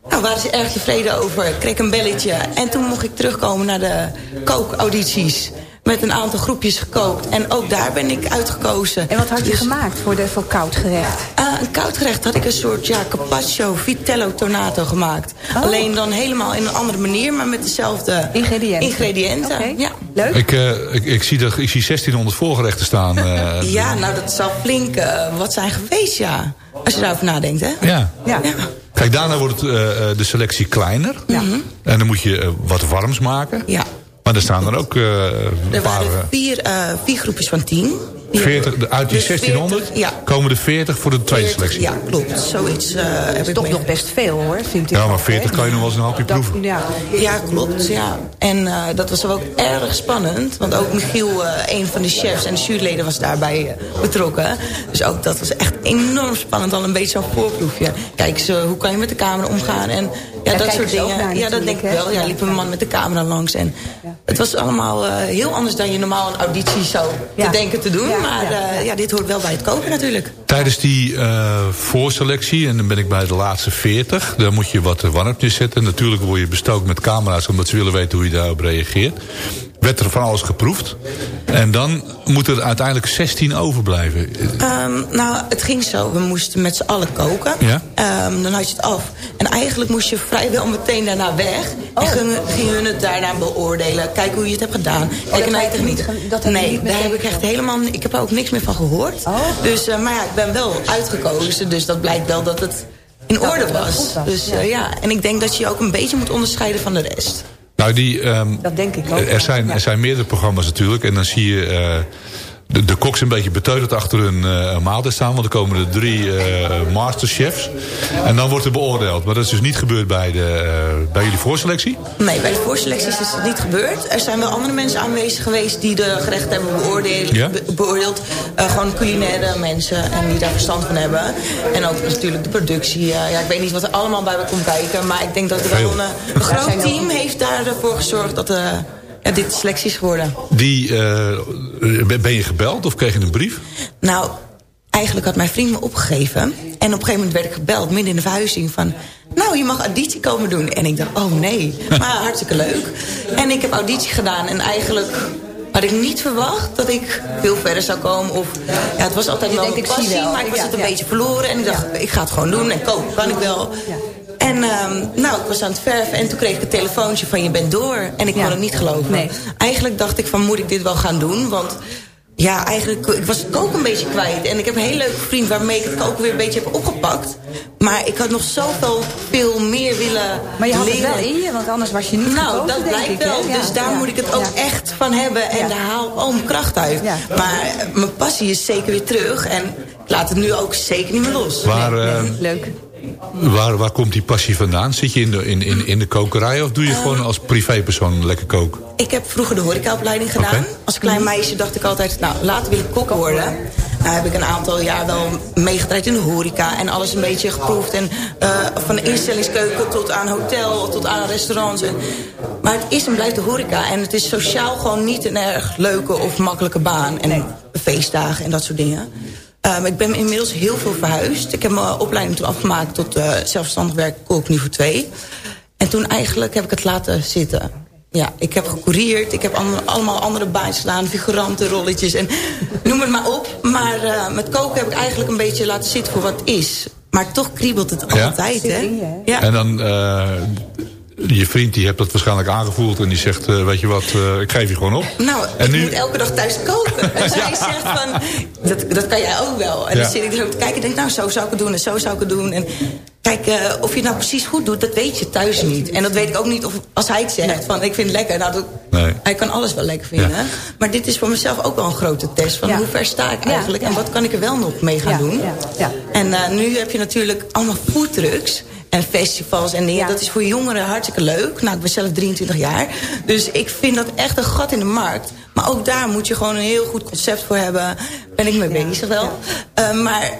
Nou, waren ze erg tevreden over. Ik kreeg een belletje. En toen mocht ik terugkomen naar de kookaudities. Met een aantal groepjes gekookt. En ook daar ben ik uitgekozen. En wat had je Dus, gemaakt voor, de, voor koud gerecht? uh, een koud gerecht had ik een soort ja, carpaccio vitello tonato gemaakt. Oh. Alleen dan helemaal in een andere manier, maar met dezelfde Ingrediënten. ingrediënten. Ja. Leuk. Ik, uh, ik, ik, zie dat, ik zie 1600 voorgerechten staan. Uh, [laughs] ja, nou dat zal flink uh, wat zijn geweest, ja. Als je daarover nadenkt, hè? Ja. Ja. ja. Kijk, daarna wordt het, uh, de selectie kleiner. Ja. En dan moet je uh, wat warms maken. Ja. Maar er staan er ook uh, Er een paar... waren vier, uh, vier groepjes van tien. 40, de, uit die Dus 1600 40, ja. komen er 40 voor de tweede 40, selectie. Ja, klopt. Zoiets uh, heb ik toch mee. nog best veel hoor, vind ik. Ja, maar ook, 40 hè? kan je nog wel eens een hapje Dat- proeven. Ja. Ja, klopt. Ja. En uh, dat was ook erg spannend. Want ook Michiel, uh, een van de chefs en de juryleden was daarbij uh, betrokken. Dus ook dat was echt enorm spannend. Al een beetje zo'n voorproefje. Kijk, zo, hoe kan je met de camera omgaan? En ja, dat soort dingen. naar ja, dat denk ik wel. Ja, liep een man met de camera langs. En het was allemaal uh, heel anders dan je normaal een auditie zou Ja. te denken te doen. Maar ja, uh, ja. dit hoort wel bij het koken natuurlijk. Tijdens die uh, voorselectie, en dan ben ik bij de laatste 40... dan moet je wat warmpjes zetten. Natuurlijk word je bestookt met camera's... omdat ze willen weten hoe je daarop reageert. Werd er van alles geproefd. En dan moeten er uiteindelijk 16 overblijven. Um, nou, het ging zo. We moesten met z'n allen koken. Ja. Um, dan had je het af. En eigenlijk moest je vrijwel meteen daarna weg. Oh. En gingen, gingen hun het daarna beoordelen. Kijken hoe je het hebt gedaan. Dat heb niet ge- dat heb je nee, niet daar heb ik echt helemaal... Ik heb er ook niks meer van gehoord. Oh. Dus, uh, maar ja, ik ben wel uitgekozen. Dus dat blijkt wel dat het in Dat orde was. Dus ja. uh, ja, en ik denk dat je je ook een beetje moet onderscheiden van de rest. Nou, die, um, Dat denk ik ook. er, zijn, er zijn meerdere programma's natuurlijk. En dan zie je uh, de, de koks een beetje beteuterd achter hun uh, maaltijd staan. Want er komen er drie uh, masterchefs. En dan wordt er beoordeeld. Maar dat is dus niet gebeurd bij, de, uh, bij jullie voorselectie? Nee, bij de voorselecties is het niet gebeurd. Er zijn wel andere mensen aanwezig geweest die de gerechten hebben beoordeeld. Ja? Be beoordeeld. Uh, gewoon culinaire mensen en die daar verstand van hebben. En ook natuurlijk de productie. Uh, ja, ik weet niet wat er allemaal bij komt kijken. Maar ik denk dat er wel een, een groot team heeft daarvoor gezorgd dat... Uh, ja, dit selectie is geworden. Die, uh, ben je gebeld of kreeg je een brief? Nou, eigenlijk had mijn vriend me opgegeven. En op een gegeven moment werd ik gebeld, midden in de verhuizing... van, nou, je mag auditie komen doen. En ik dacht, oh nee, [laughs] maar hartstikke leuk. En ik heb auditie gedaan en eigenlijk had ik niet verwacht dat ik veel verder zou komen. Of, ja, het was altijd wel een ik zie passie, wel. maar ik was Ja, het een ja. beetje verloren. En ik dacht, ik ga het gewoon doen en koken kan ik wel. En um, nou, ik was aan het verven en toen kreeg ik een telefoontje van je bent door. En ik Ja. kon het niet geloven. Nee. Eigenlijk dacht ik van moet ik dit wel gaan doen? Want ja, eigenlijk, ik was het koken een beetje kwijt. En ik heb een hele leuke vriend waarmee ik het koken weer een beetje heb opgepakt. Maar ik had nog zoveel veel meer willen Maar je had het wel in je, want anders was je niet Nou, gekozen, dat blijkt ik, wel. Ja, Dus daar ja, moet ik het ook ja. echt van hebben. En Ja. daar haal ik al mijn kracht uit. Ja. Maar eh, mijn passie is zeker weer terug. En ik laat het nu ook zeker niet meer los. Nee, uh, leuk. Waar, waar komt die passie vandaan? Zit je in de, in, in, in de kokerij of doe je gewoon als privépersoon lekker koken? Ik heb vroeger de horecaopleiding gedaan. Als klein meisje dacht ik altijd, nou, later wil ik kok worden. Nou heb ik een aantal jaar wel meegedraaid in de horeca. En alles een beetje geproefd. En uh, van de instellingskeuken tot aan hotel, tot aan restaurants. En, maar het is en blijft de horeca. En het is sociaal gewoon niet een erg leuke of makkelijke baan. En feestdagen en dat soort dingen. Um, ik ben inmiddels heel veel verhuisd. Ik heb mijn opleiding toen afgemaakt tot uh, zelfstandig werk kok niveau 2. En toen eigenlijk heb ik het laten zitten. Ja, ik heb gecourieerd. Ik heb andere- allemaal andere baantjes gedaan. Figuranten, rolletjes en [laughs] noem het maar op. Maar eh, met koken heb ik eigenlijk een beetje laten zitten voor wat het is. Maar toch kriebelt het Ja? altijd, hè? Ja. En dan, eh, je vriend die hebt dat waarschijnlijk aangevoeld... en die zegt, eh, weet je wat, eh, ik geef je gewoon op. Nou, en ik nu, moet elke dag thuis koken. [laughs] En zij zegt van, dat, dat kan jij ook wel. En Ja. dan zit ik er zo te kijken en denk, nou, zo zou ik het doen en zo zou ik het doen. En kijk, eh, of je het nou precies goed doet, dat weet je thuis niet. En dat weet ik ook niet of, als hij het zegt, van ik vind het lekker. Nou, dat, Nee. hij kan alles wel lekker vinden. Ja. Maar dit is voor mezelf ook wel een grote test. Van Ja. hoe ver sta ik eigenlijk ja. en wat kan ik er wel nog mee gaan Ja, doen. ja, ja. En eh, nu heb je natuurlijk allemaal foodtrucks en festivals en dingen. Ja. Dat is voor jongeren hartstikke leuk. Nou, ik ben zelf 23 jaar. Dus ik vind dat echt een gat in de markt. Maar ook daar moet je gewoon een heel goed concept voor hebben. Ben ik mee bezig wel. Eh, maar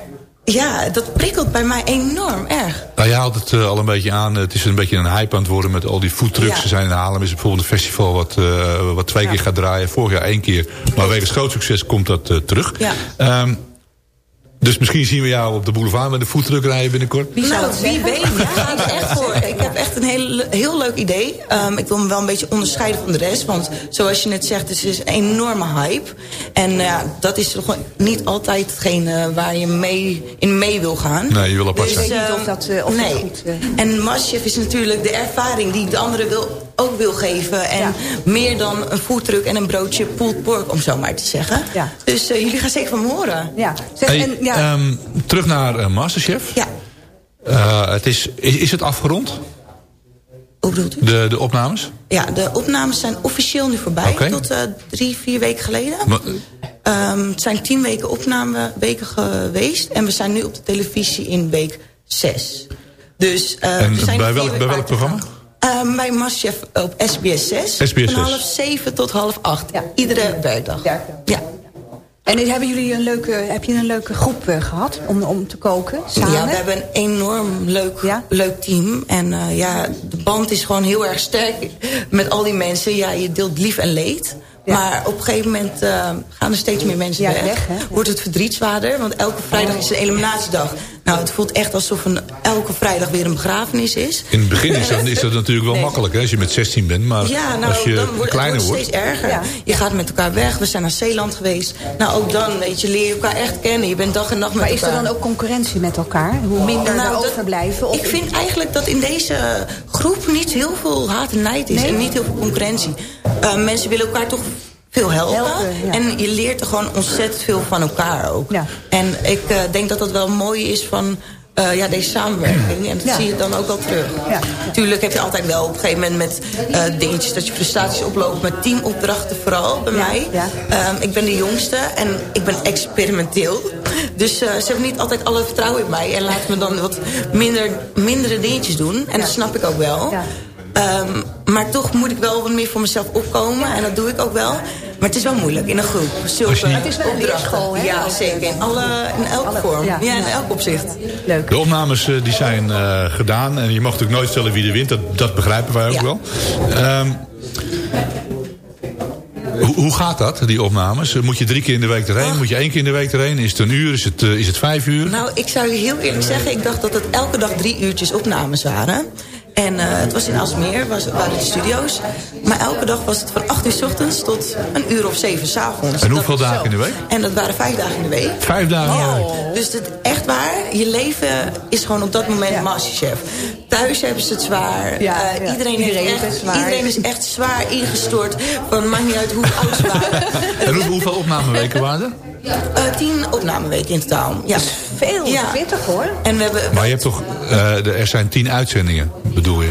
ja, dat prikkelt bij mij enorm erg. nou, je haalt het eh, al een beetje aan. Het is een beetje een hype aan het worden met al die foodtrucks. Ja. Ze zijn in Haarlem is bijvoorbeeld een festival wat, eh, wat twee keer gaat draaien. Vorig jaar één keer. Maar wegens groot succes komt dat eh, terug. Ja. Ehm, dus misschien zien we jou op de boulevard met een foodtruck rijden binnenkort. Wie zou nou, het wie weet, daar ga ik echt [laughs] voor. Ik heb echt een heel, heel leuk idee. Ehm, ik wil me wel een beetje onderscheiden van de rest. Want zoals je net zegt, het is een enorme hype. En eh, ja, dat is toch niet altijd hetgene waar je mee, in mee wil gaan. Nee, je wil apart Dus, zijn. Ik weet niet ehm, of dat, eh, of dat nee. goed, eh, En Masterchef is natuurlijk de ervaring die ik de anderen wil, ook wil geven. En Ja. meer dan een foodtruck en een broodje pulled pork, om zo maar te zeggen. Ja. Dus eh, jullie gaan zeker van me horen. Ja. Zeg, Hey, en, ja, ehm, terug naar eh, Masterchef. Ja, Eh, het is, is, is het afgerond, hoe bedoelt u? de, de opnames? Ja, de opnames zijn officieel nu voorbij. Tot eh, drie, vier weken geleden. Maar, Ehm, het zijn tien weken opnameweken geweest. En we zijn nu op de televisie in week zes. Dus, eh, en we zijn bij welk, bij welk programma? Ehm, bij Masterchef op SBS 6. SBS Van 6. half zeven tot half acht. Ja. Iedere werkdag. Werkdag. Ja. En hebben jullie een leuke, heb je een leuke groep eh, gehad om, om te koken? Samen? Ja, we hebben een enorm leuk, Ja? leuk team. En eh, ja, de band is gewoon heel erg sterk met al die mensen. Ja, je deelt lief en leed. Ja. Maar op een gegeven moment eh, gaan er steeds meer mensen Ja, weg. Wordt het verdriet zwaarder, want elke vrijdag is een eliminatiedag. Nou, het voelt echt alsof een, elke vrijdag weer een begrafenis is. In het begin is dat, is dat natuurlijk wel Nee. makkelijk hè, als je met 16 bent. Maar Ja, nou, als je dan wordt het kleiner wordt wordt... steeds erger. Ja. Je gaat met elkaar weg. We zijn naar Zeeland geweest. Nou, ook dan, weet je, leer je elkaar echt kennen. Je bent dag en nacht met Maar is er elkaar. dan ook concurrentie met elkaar? Hoe minder Nou, er overblijven? Of Ik vind eigenlijk dat in deze groep niet heel veel haat en nijd is. Nee? En niet heel veel concurrentie. Uh, mensen willen elkaar toch veel helpen. Helpen, ja. En je leert er gewoon ontzettend veel van elkaar ook. Ja. En ik uh, denk dat dat wel mooi is van... Uh, ja, deze samenwerking. En dat Ja. zie je dan ook wel terug. Ja. Natuurlijk heb je altijd wel op een gegeven moment met uh, dingetjes... dat je frustraties oploopt met teamopdrachten vooral bij Ja, mij. Um, ik ben de jongste en ik ben experimenteel. Dus uh, ze hebben niet altijd alle vertrouwen in mij. En laten me dan wat minder, mindere dingetjes doen. En dat snap ik ook wel. Um, maar toch moet ik wel wat meer voor mezelf opkomen. En dat doe ik ook wel. Maar het is wel moeilijk in een groep. Zulke Het is wel een leerschool, hè? Ja, zeker. In, alle, in elke Alle- vorm. ja. Ja, in elk opzicht. leuk. De opnames eh, die zijn uh, gedaan. En je mag natuurlijk nooit stellen wie er wint. Dat, dat begrijpen wij ook Ja. wel. Um, hoe, hoe gaat dat, die opnames? Moet je drie keer in de week erheen? Moet je één keer in de week erheen? Is het een uur? Is het, uh, is het vijf uur? Nou, ik zou je heel eerlijk zeggen... ik dacht dat het elke dag drie uurtjes opnames waren. En uh, het was in Asmeer, was, waren de studio's. Maar elke dag was het van 8 uur s ochtends tot een uur of zeven s avonds. En hoeveel dagen in de week? En dat waren vijf dagen in de week. Vijf dagen. Ja, dus het, echt waar, je leven is gewoon op dat moment Ja. masterchef. Thuis hebben ze het zwaar. Ja, Eh, ja. Iedereen, Iedereen heeft echt, zwaar. iedereen is echt zwaar ingestort. Van, maakt niet uit hoe oud ze waren. [laughs] En hoe, hoeveel opnameweken waren er? Eh, tien opnameweken in totaal. Ja. Veel, Ja. pittig hoor. En we hebben... Maar je hebt toch... Uh, er zijn tien uitzendingen, bedoel je?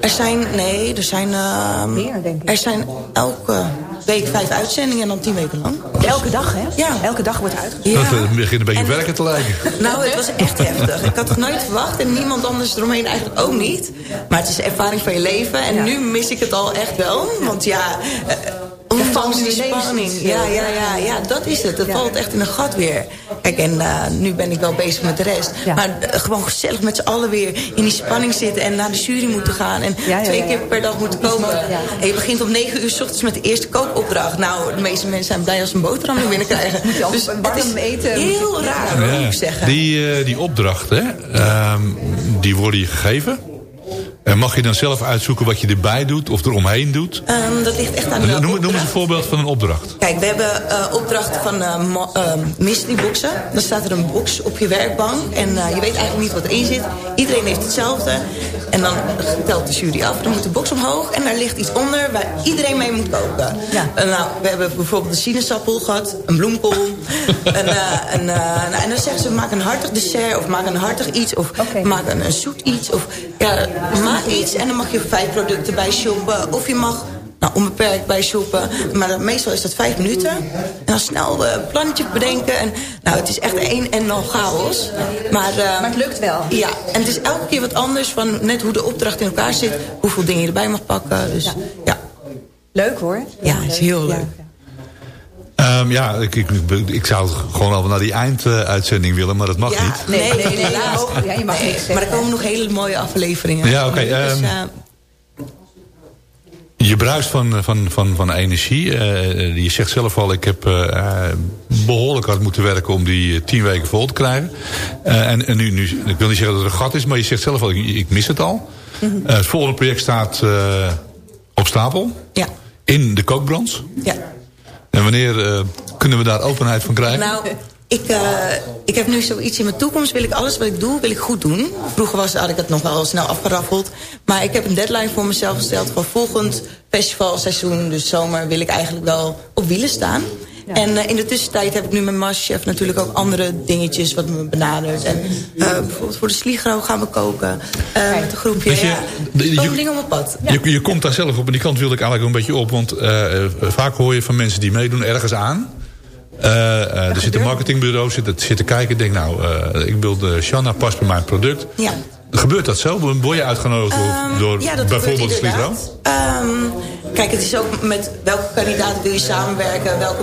Er zijn, nee, er zijn... Uh, Meer, denk ik. Er zijn elke week vijf uitzendingen en dan tien weken lang. Elke dag, hè? Ja. Elke dag wordt uitgezonden. Ja. Dat uh, begint een beetje En- werken te lijken. Nou, het was echt heftig. Ik had het nooit verwacht en niemand anders eromheen eigenlijk ook niet. Maar het is de ervaring van je leven. En Ja. nu mis ik het al echt wel. Want ja, ondanks die spanning. Ja, eh, ja, ja, ja, dat is het. Het Ja. valt echt in een gat weer. Kijk, en uh, nu ben ik wel bezig met de rest. Ja. Maar uh, gewoon gezellig met z'n allen weer in die spanning zitten... en naar de jury moeten gaan. En Ja, ja, twee ja. keer per dag moeten komen. Ja. En je begint om negen uur s ochtends met de eerste kookopdracht. Nou, de meeste mensen zijn blij als ze een boterham. [laughs] Moet je ook Dus warm het is eten. heel raar, moet ik zeggen. Die, uh, die opdrachten, um, die worden je gegeven. En mag je dan zelf uitzoeken wat je erbij doet of eromheen doet? Ehm, dat ligt echt aan de Noem, noem eens opdracht. een voorbeeld van een opdracht. Kijk, we hebben eh opdracht van eh mo- eh, mystery boxen. Dan staat er een box op je werkbank. En eh, je weet eigenlijk niet wat erin zit. Iedereen heeft hetzelfde. En dan telt de jury af. Dan moet de box omhoog. En daar ligt iets onder waar iedereen mee moet koken. Eh, nou, we hebben bijvoorbeeld een sinaasappel gehad. Een bloemkool. [laughs] een, eh, eh, nou, en dan zeggen ze, maak een hartig dessert. Of maak een hartig iets. Of maak een, een zoet iets. Of ja, maak iets. En dan mag je vijf producten bij shoppen. Of je mag nou, onbeperkt bij shoppen. Maar meestal is dat vijf minuten. En dan snel eh, een plannetje bedenken. En, nou, het is echt één en al chaos. Maar, maar het lukt wel. Ja, en het is elke keer wat anders van net hoe de opdracht in elkaar zit. Hoeveel dingen je erbij mag pakken. Dus ja. Leuk hoor. Ja, het is heel leuk. Ehm, ja, ik, ik, ik zou gewoon al naar die einduitzending willen, maar dat mag Ja, niet. nee, nee, nee, ja, je mag niks zeggen. Maar er komen nog hele mooie afleveringen. Ja, oké, Dus, ehm, eh, Bruist van, van, van, van energie. Eh, je zegt zelf al, ik heb eh, behoorlijk hard moeten werken om die tien weken vol te krijgen. En en nu, nu, ik wil niet zeggen dat er een gat is, maar je zegt zelf al, ik, ik mis het al. Mhm. Het volgende project staat op stapel. Ja. In de kookbranche. ja. En wanneer kunnen we daar openheid van krijgen? Nou, ik, ik heb nu zoiets in mijn toekomst. Wil ik alles wat ik doe, wil ik goed doen. Vroeger was, had ik het nog wel snel afgeraffeld. Maar ik heb een deadline voor mezelf gesteld. Voor volgend festivalseizoen, dus zomer, wil ik eigenlijk wel op wielen staan. En eh, in de tussentijd heb ik nu met Masterchef natuurlijk ook andere dingetjes wat me benadert. En eh, bijvoorbeeld voor de Sligro gaan we koken. eh, met een groepje. Weet je, ja, de- komen je- dingen op mijn pad. Je, je komt daar zelf op en die kant wilde ik eigenlijk een beetje op. Want vaak hoor je van mensen die meedoen ergens aan. Eh, eh, er zit een marketingbureau, zit, zit te kijken. Denk nou, eh, ik wil de Shanna past bij mijn product. Ja. Gebeurt dat zo? Word je uitgenodigd door, door Ehm, Ja, dat bijvoorbeeld inderdaad. Ehm, kijk, het is ook met welke kandidaten wil je samenwerken. Welke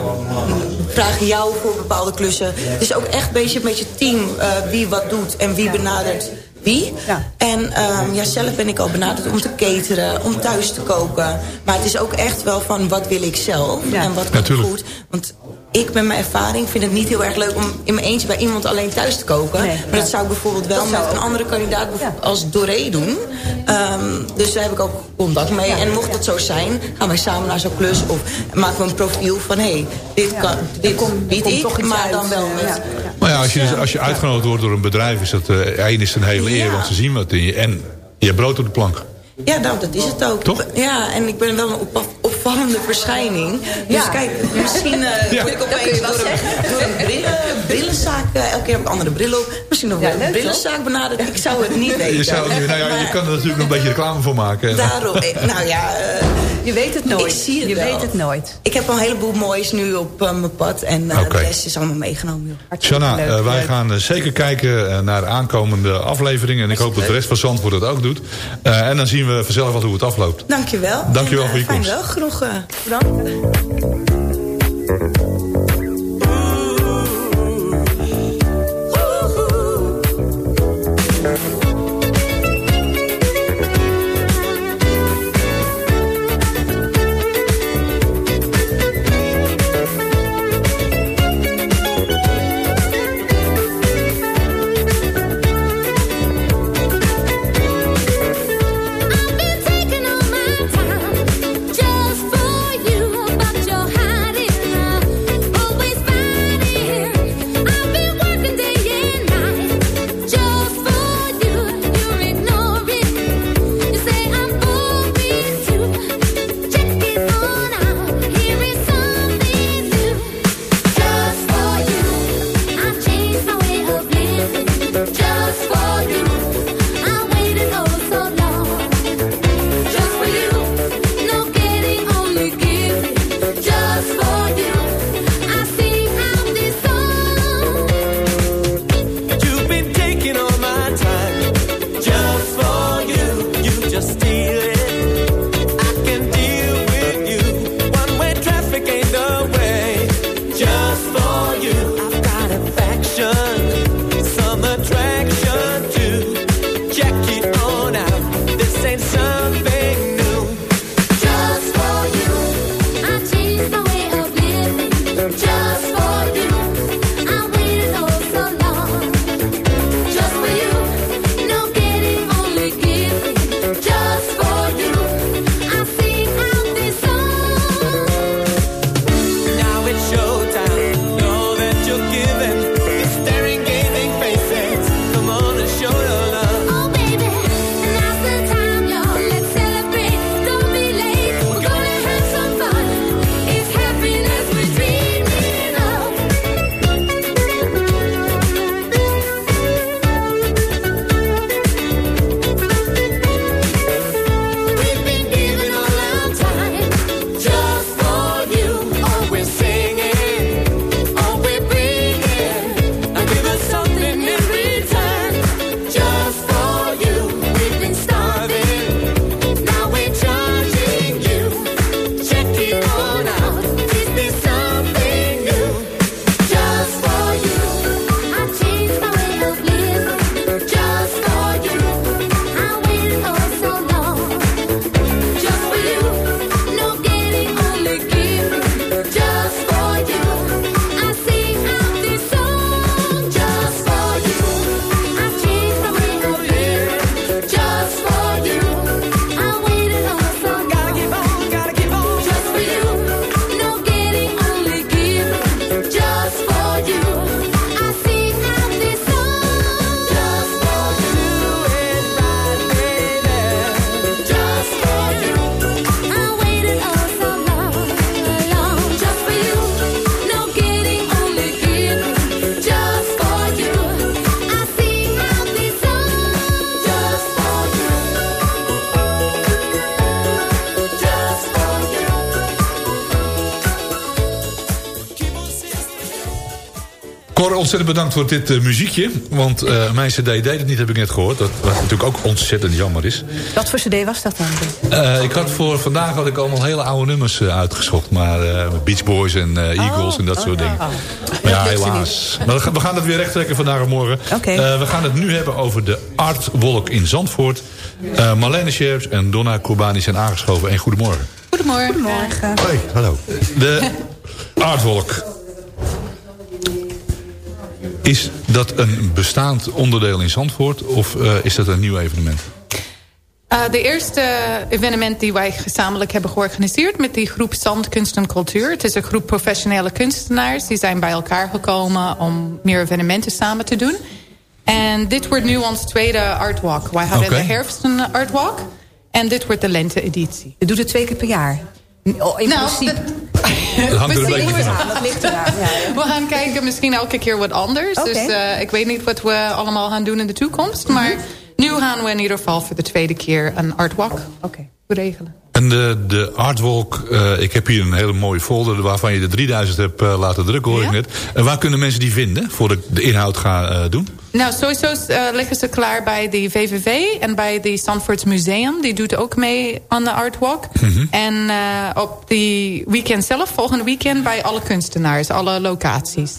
vragen jou voor bepaalde klussen. Het is ook echt een beetje met je team eh, wie wat doet en wie benadert wie. En ehm, ja, zelf ben ik al benaderd om te cateren, om thuis te koken. Maar het is ook echt wel van wat wil ik zelf en wat kan Natuurlijk. goed. Want ik met mijn ervaring vind het niet heel erg leuk om in mijn eentje bij iemand alleen thuis te koken. Nee, maar dat zou ik bijvoorbeeld wel Dat met een andere kandidaat bijvoorbeeld als Doré doen. Ehm, dus daar heb ik ook contact mee. En mocht dat zo zijn, gaan wij samen naar zo'n klus. Of maken we een profiel van, hé, hey, dit, kan, dit bied komt ik, toch iets maar uit, dan wel met... ja. Maar ja, als je, dus, als je uitgenodigd wordt door een bedrijf... is dat eh, één is een hele eer, Ja. want ze zien wat in je. En je hebt brood op de plank. Ja, nou, dat is het ook. Toch? Ja, en ik ben wel een op, opvallende verschijning. Dus Ja. kijk, misschien eh Ja. word ik opeens door een, door een brillen, brillenzaak... eh, elke keer heb ik andere brillen op. Misschien nog wel Ja, een brillenzaak benaderd. Ik zou het niet weten. Je, zou, nou ja, je kan er natuurlijk nog een beetje reclame voor maken. Daarom, eh, nou ja... eh, Je weet het nooit. Ik zie het je wel. weet het nooit. Ik heb al een heleboel moois nu op eh, mijn pad. En eh, Oké. de rest is allemaal meegenomen. Shanna, leuk. eh, wij Leuk. gaan eh, zeker kijken eh, naar de aankomende afleveringen. En ik hoop dat de rest van Zandvoort dat ook doet. Eh, en dan zien we vanzelf wel hoe het afloopt. Dankjewel. Dankjewel En, voor je eh, fijn komst. Wel genoeg. eh, bedankt. Ontzettend bedankt voor dit eh, muziekje. Want eh, mijn cd deed het niet, heb ik net gehoord. Dat, wat natuurlijk ook ontzettend jammer is. Wat voor cd was dat dan? Eh, ik had voor vandaag had ik allemaal hele oude nummers uitgezocht. Maar eh, Beach Boys en eh, Eagles en dat soort dingen. Maar ja, helaas. Maar we gaan- het weer recht trekken vandaag en morgen. Eh, we gaan het nu hebben over de Artwolk in Zandvoort. Eh Marlene Scherps en Donna Corbani zijn aangeschoven. En goedemorgen. Goedemorgen. Goedemorgen. Hoi, hallo. De [laughs] Artwolk. Is dat een bestaand onderdeel in Zandvoort of eh, is dat een nieuw evenement? Uh, de eerste evenement die wij gezamenlijk hebben georganiseerd... met die groep Zand, Kunst en Cultuur. Het is een groep professionele kunstenaars. Die zijn bij elkaar gekomen om meer evenementen samen te doen. En dit wordt nu ons tweede artwalk. Wij hadden de herfst een artwalk. En dit wordt de lente-editie. Je doet het twee keer per jaar. Oh, in Nou, principe. Dat [laughs] hangt er een We zien beetje hoe het vanaf. gaat. dat ligt eraan. Ja, ja. We gaan kijken misschien elke keer wat anders. Dus uh, ik weet niet wat we allemaal gaan doen in de toekomst. Maar nu gaan we in ieder geval voor de tweede keer een artwalk Oké. regelen. En de, de Artwalk, eh, ik heb hier een hele mooie folder... waarvan je de 3000 hebt eh, laten drukken, hoor Ja. ik net. En waar kunnen mensen die vinden, voordat ik de inhoud ga eh, doen? Nou, sowieso liggen ze klaar bij de VVV en bij de Stanfords Museum. Die doet ook mee aan de Artwalk. En uh, op die weekend zelf, volgende weekend... bij alle kunstenaars, alle locaties.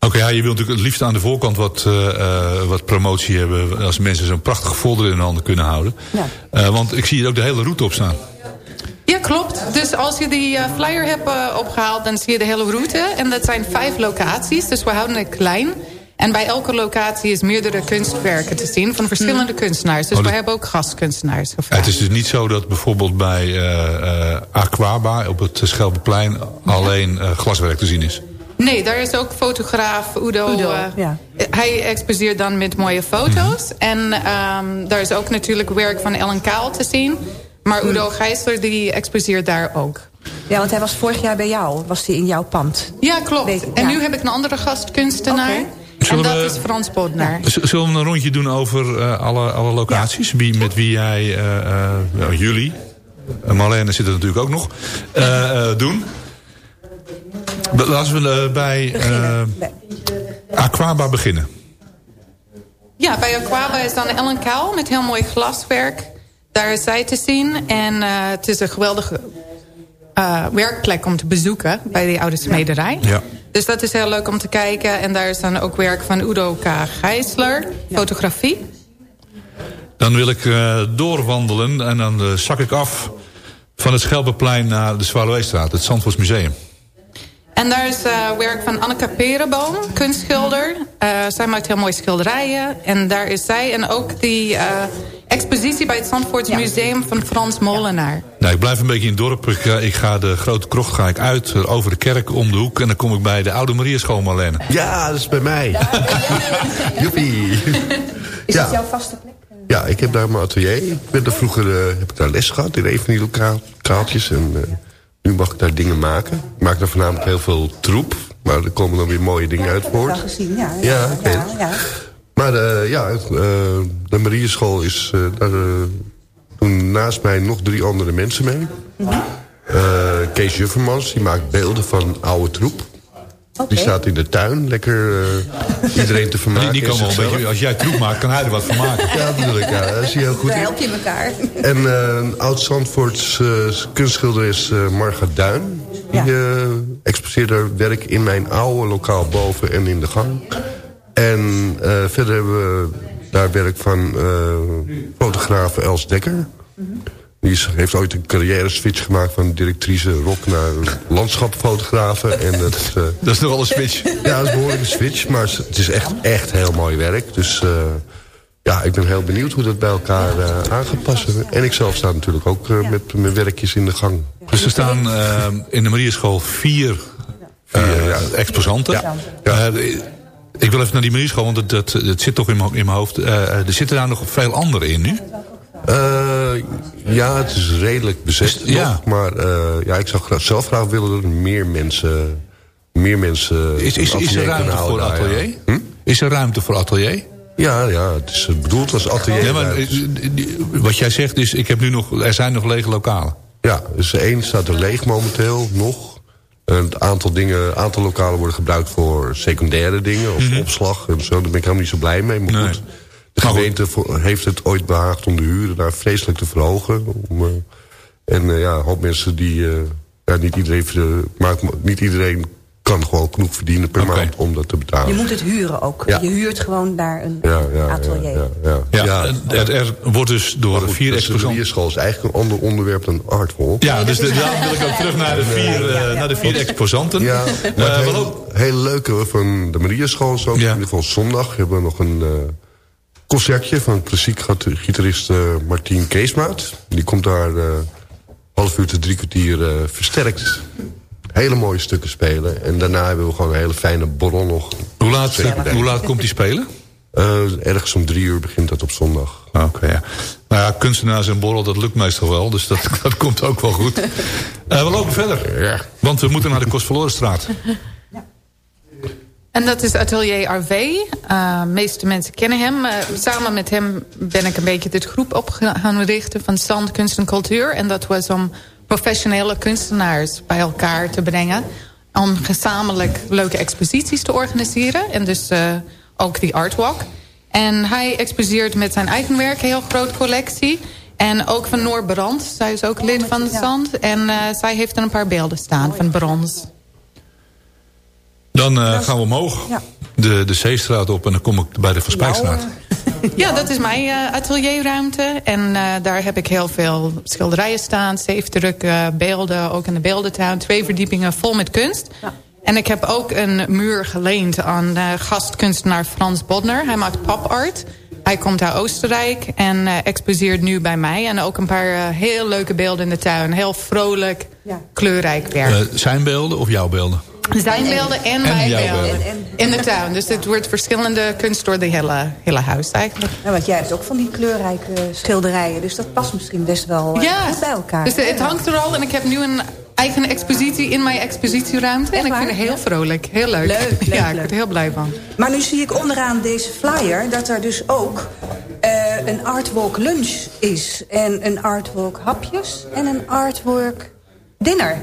Oké, ja, je wilt natuurlijk het liefst aan de voorkant wat, uh, wat promotie hebben... als mensen zo'n prachtige folder in de handen kunnen houden. Ja. Uh, want ik zie hier ook de hele route op staan. Klopt. Dus als je die uh, flyer hebt uh, opgehaald, dan zie je de hele route. En dat zijn vijf locaties, dus we houden het klein. En bij elke locatie is meerdere kunstwerken te zien van verschillende kunstenaars. Dus Oh, we dat- hebben ook gastkunstenaars gevraagd. het is dus niet zo dat bijvoorbeeld bij uh, uh, Aquaba op het Schelpenplein... alleen uh, glaswerk te zien is. Nee, daar is ook fotograaf Udo. Udo, eh, ja. Hij exposeert dan met mooie foto's. En um, daar is ook natuurlijk werk van Ellen Kaal te zien. Maar Udo Gijsler die exposeert daar ook. Ja, want hij was vorig jaar bij jou. Was hij in jouw pand? Ja, klopt. Weet en ja. nu heb ik een andere gastkunstenaar. Oké. En dat we- is Frans Bodnar. Zullen we een rondje doen over uh, alle, alle locaties? Wie, met wie jij, uh, uh, nou, jullie, Marlene zit er natuurlijk ook nog, uh, doen. Laten we uh, bij uh, Aquaba beginnen. Ja, bij Aquaba is dan Ellen Kaal met heel mooi glaswerk. Daar is zij te zien. En uh, het is een geweldige uh, werkplek om te bezoeken bij die oude smederij. Ja. Dus dat is heel leuk om te kijken. En daar is dan ook werk van Udo K. Gijsler, fotografie. Dan wil ik uh, doorwandelen en dan uh, zak ik af van het Schelpenplein naar de Zwaluweestraat, het Zandvoorts Museum. En daar is uh, werk van Anneke Perenboom, kunstschilder. Uh, zij maakt heel mooie schilderijen. En daar is zij. En ook die uh, expositie bij het Zandvoorts Ja. Museum van Frans Molenaar. Nou, ik blijf een beetje in het dorp. Ik, ga- ik ga de grote krocht ga ik uit, eh, over de kerk, om de hoek. En dan kom ik bij de Oude Mariaschool, Marlene. Ja, dat is bij mij. [laughs] Joepie. Is Ja. dat jouw vaste plek? Ja, ik heb daar mijn atelier. Ik ben daar vroeger eh, heb ik daar les gehad in een van die lokaaltjes. En eh, nu mag ik daar dingen maken. Ik maak daar voornamelijk heel veel troep. Maar er komen dan weer mooie dingen uit Ik heb het voort. gezien, ja. Ja, ja. Maar eh, ja, eh, de Marieschool is... eh, daar doen naast mij nog drie andere mensen mee. Mhm. Kees Juffermans, die maakt beelden van oude troep. Die staat in de tuin, lekker eh, iedereen te vermaken. die en komen wel een zichzelf. beetje, als jij troep maakt, kan hij er wat van maken. Ja, dat bedoel ik, ja. Daar zie je heel goed Daar help je elkaar. En eh, een oud-Zandvoorts eh, kunstschilder is eh Marga Duin. Die Ja. exposeert haar werk in mijn oude lokaal boven en in de gang. En eh, verder hebben we daar werk van eh fotograaf Els Dekker. Die is, heeft ooit een carrière switch gemaakt van directrice rock naar landschapfotografe. En dat, is, eh, Dat is nogal een switch. ja, dat is behoorlijk een switch, maar het is echt, echt heel mooi werk. Dus eh, ja, ik ben heel benieuwd hoe dat bij elkaar eh aan gaat passen. En ik zelf sta natuurlijk ook met mijn werkjes in de gang. Dus er staan in de Mariaschool vier, eh, ja. exposanten. Ja. Ik wil even naar die Mariaschool, want het, het, het zit toch in mijn, hoofd. Er zitten daar nog veel anderen in nu. Eh, ja, het is redelijk bezet Ja. nog. Maar eh, ja, ik zou graag, zelf graag willen dat er meer mensen... Meer mensen Is, is, is er ruimte voor atelier? ja. Hm? Is er ruimte voor atelier? Ja, ja, het is bedoeld als atelier. Ja, maar, eh, wat jij zegt is, ik heb nu nog, er zijn nog lege lokalen. Ja, dus één staat er leeg momenteel, nog. Een aantal, dingen, aantal lokalen worden gebruikt voor secundaire dingen. Of Mhm. opslag en zo. Daar ben ik helemaal niet zo blij mee. Maar Nee. goed, de gemeente heeft het ooit behaagd om de huren daar vreselijk te verhogen. Om, eh, en eh, ja, een hoop mensen die... eh, ja, niet, iedereen, maakt, niet iedereen kan gewoon genoeg verdienen per maand om dat te betalen. Je moet het huren ook. Ja. Je huurt gewoon naar een ja, ja, atelier. Ja, ja, ja. Ja, er, er wordt dus door Maar vier goed, de exposanten... souvenirsschool is eigenlijk een ander onderwerp dan Artwalk. Ja, dus de, daarom wil ik ook terug naar de vier, naar de vier exposanten. Ja, Eh, maar hele, lopen- hele leuke van de Mariaschool is ook, in ieder geval zondag... hebben we nog een eh, concertje van klassiek gitarist eh, Martien Keesmaat. Die komt daar eh half uur tot drie kwartier eh, versterkt hele mooie stukken spelen. En daarna hebben we gewoon een hele fijne borrel nog. Hoe laat, hoe laat komt die spelen? Ergens om drie uur begint dat op zondag. Ah, Oké, ja. Nou ja, kunstenaars en borrel, dat lukt meestal wel. Dus dat, [laughs] dat komt ook wel goed. We lopen verder. Ja. Want we moeten naar de Kostverlorenstraat. En dat is Atelier RV. Uh, meeste mensen kennen hem. Uh, samen met hem ben ik een beetje dit groep op gaan richten... van Zand, Kunst en Cultuur. En dat was om professionele kunstenaars bij elkaar te brengen... om gezamenlijk leuke exposities te organiseren. En dus uh, ook die artwalk. En hij exposeert met zijn eigen werk, een heel groot collectie... En ook van Noor Brand. Zij is ook lid van de Zand. En zij heeft er een paar beelden staan van brons. Dan uh, gaan we omhoog. Ja. De, de Zeestraat op en dan kom ik bij de Verspijkstraat. Ja, dat is mijn uh, atelierruimte. En uh, daar heb ik heel veel schilderijen staan. Zeefdruk, uh, beelden, ook in de beeldentuin. Twee verdiepingen vol met kunst. Ja. En ik heb ook een muur geleend aan gastkunstenaar Frans Bodner. Hij maakt popart. Hij komt uit Oostenrijk en exposeert nu bij mij. En ook een paar heel leuke beelden in de tuin. Heel vrolijk, ja. kleurrijk werk. zijn beelden of jouw beelden? Zijn beelden en, en mijn beelden. En, en, in de tuin. Dus het wordt verschillende kunst door de hele, hele huis eigenlijk. Ja, want jij hebt ook van die kleurrijke schilderijen. Dus dat past misschien best wel ja, goed bij elkaar. Dus het hangt er al. En ik heb nu een eigen expositie in mijn expositieruimte. En ik vind het heel vrolijk. Heel leuk. Leuk, leuk ja, ik word er heel blij van. Maar nu zie ik onderaan deze flyer... dat er dus ook uh, een artwalk lunch is. En een artwalk hapjes. En een artwork dinner.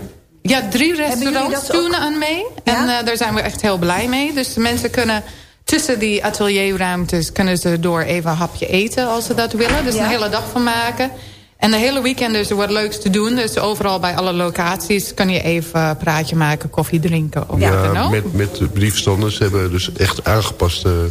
Ja, drie restaurants doen aan mee. En uh, daar zijn we echt heel blij mee. Dus de mensen kunnen tussen die atelierruimtes... kunnen ze door even een hapje eten als ze dat willen. Dus ja. een hele dag van maken. En de hele weekend is er wat leuks te doen. Dus overal bij alle locaties kun je even een praatje maken, koffie drinken. Of ja, ja met, met de briefstanders hebben we dus echt aangepaste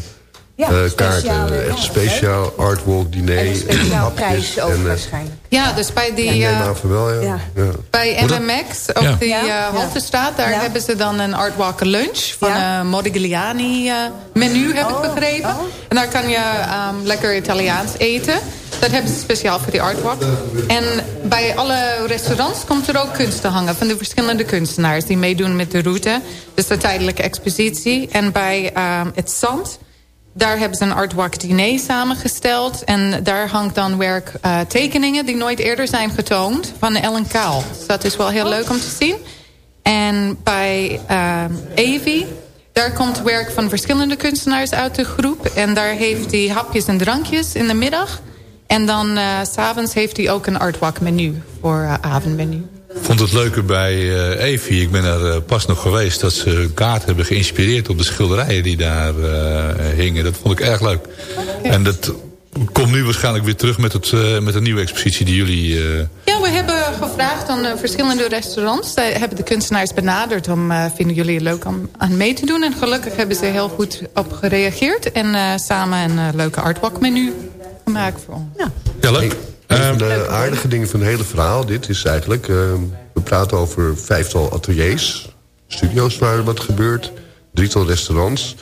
ja, uh, kaarten. Speciale, echt speciaal artwalk, diner. En een speciaal prijs ook en, uh, waarschijnlijk. Ja, dus bij die... Wel, ja. ja. ja. Bij MMX, op ja. die uh, Haltestraat... daar hebben ze dan een Artwalk lunch... van een Modigliani menu, heb oh, ik begrepen. Oh. En daar kan je um, lekker Italiaans eten. Dat hebben ze speciaal voor die Artwalk. En bij alle restaurants komt er ook kunst te hangen... van de verschillende kunstenaars die meedoen met de route. Dus de tijdelijke expositie. En bij um, het zand... Daar hebben ze een artwalk diner samengesteld. En daar hangt dan werk uh, tekeningen die nooit eerder zijn getoond. Van Ellen Kaal. Dus dat is wel heel leuk om te zien. En bij uh, Evi... Daar komt werk van verschillende kunstenaars uit de groep. En daar heeft hij hapjes en drankjes in de middag. En dan uh, s'avonds heeft hij ook een artwalk menu voor avondmenu. Ik vond het leuke bij uh, Evi, ik ben er uh, pas nog geweest... dat ze een kaart hebben geïnspireerd op de schilderijen die daar uh, hingen. Dat vond ik erg leuk. Okay. En dat komt nu waarschijnlijk weer terug met, het, uh, met een nieuwe expositie die jullie... Uh... Ja, we hebben gevraagd aan uh, verschillende restaurants. Zij hebben de kunstenaars benaderd om, vinden jullie het leuk om aan mee te doen. En gelukkig hebben ze heel goed op gereageerd. En samen een leuke artwalk menu gemaakt voor ons. Ja, ja leuk. Een van de aardige dingen van het hele verhaal, dit is eigenlijk... Uh, we praten over vijftal ateliers, studio's waar wat gebeurt... drietal restaurants.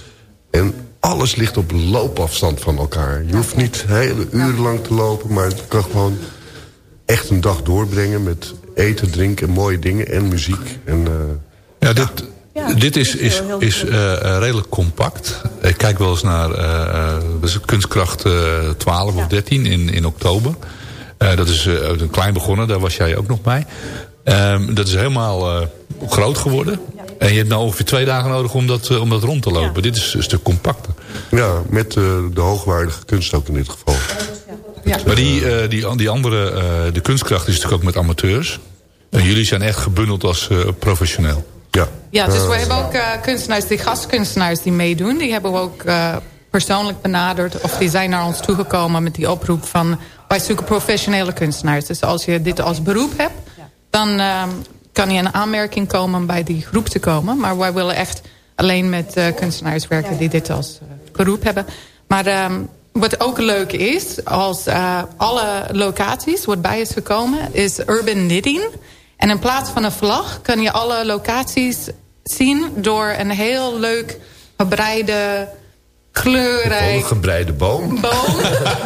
En alles ligt op loopafstand van elkaar. Je hoeft niet hele uren lang te lopen... maar je kan gewoon echt een dag doorbrengen... met eten, drinken, mooie dingen en muziek. En, uh, ja, dit, ja, dit is, is, is uh, redelijk compact. Ik kijk wel eens naar uh, Kunstkracht 12 ja. of 13 in, in oktober... Uh, dat is uh, een klein begonnen, daar was jij ook nog bij. Um, dat is helemaal uh, groot geworden. En je hebt nou ongeveer twee dagen nodig om dat, om dat rond te lopen. Ja. Dit is een stuk compacter. Ja, met de hoogwaardige kunst ook in dit geval. Ja. Maar die, die, die andere, de kunstkracht is natuurlijk ook met amateurs. En jullie zijn echt gebundeld als professioneel. Ja, Ja, dus Eh, we hebben ook eh, kunstenaars, die gastkunstenaars die meedoen. Die hebben we ook eh, persoonlijk benaderd. Of die zijn naar ons toegekomen met die oproep van... wij zoeken professionele kunstenaars. Dus als je dit als beroep hebt... dan ehm, kan je in aanmerking komen om bij die groep te komen. Maar wij willen echt alleen met eh, kunstenaars werken... die dit als eh, beroep hebben. Maar ehm, wat ook leuk is... als eh, alle locaties wat bij is gekomen... is urban knitting... En in plaats van een vlag kan je alle locaties zien... door een heel leuk gebreide, kleurrijk Een gebreide boom. boom,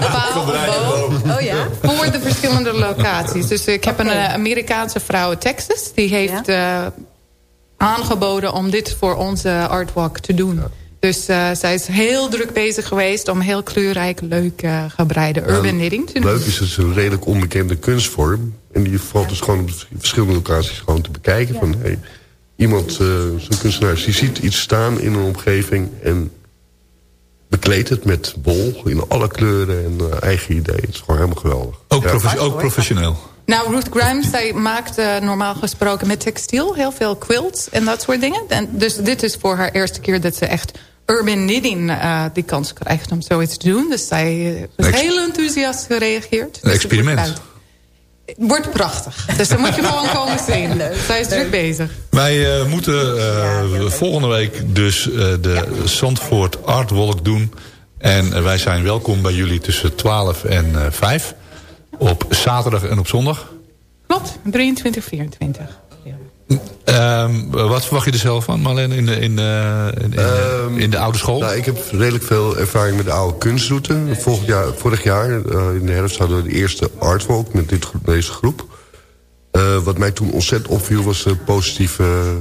paal, boom. Oh ja? Voor de verschillende locaties. Dus ik heb een eh, Amerikaanse vrouw uit Texas. Die heeft eh, aangeboden om dit voor onze artwalk te doen. Dus eh, zij is heel druk bezig geweest om heel kleurrijk, leuk uh, gebreide urban knitting te doen. Leuk is, het is een redelijk onbekende kunstvorm. En die valt dus gewoon op verschillende locaties gewoon te bekijken. Van, hey, iemand, uh, zo'n kunstenaar, die ziet iets staan in een omgeving... en bekleedt het met bol in alle kleuren en uh, eigen ideeën. Het is gewoon helemaal geweldig. Ook, ja. profe ook professioneel. Nou, Ruth Grimes, zij maakt uh, normaal gesproken met textiel heel veel quilts en dat soort dingen. En dus dit is voor haar eerste keer dat ze echt urban knitting uh, die kans krijgt om zoiets te doen. Dus zij is heel enthousiast gereageerd. Een experiment. Wordt prachtig. Dus dan moet je gewoon komen [laughs] zien. Leuk. Zij is druk bezig. Wij uh, moeten uh, ja, volgende week dus uh, de ja. Zandvoort Art Walk doen. En wij zijn welkom bij jullie tussen 12 en 5. Op zaterdag en op zondag. Klopt, 23, 24. Um, wat verwacht je er zelf van, Marlene, in de, in, de, in, de, um, in de oude school? Nou, ik heb redelijk veel ervaring met de oude kunstroute. Vorig jaar, vorig jaar uh, in de herfst hadden we de eerste artwalk met dit, deze groep. Uh, wat mij toen ontzettend opviel was de positieve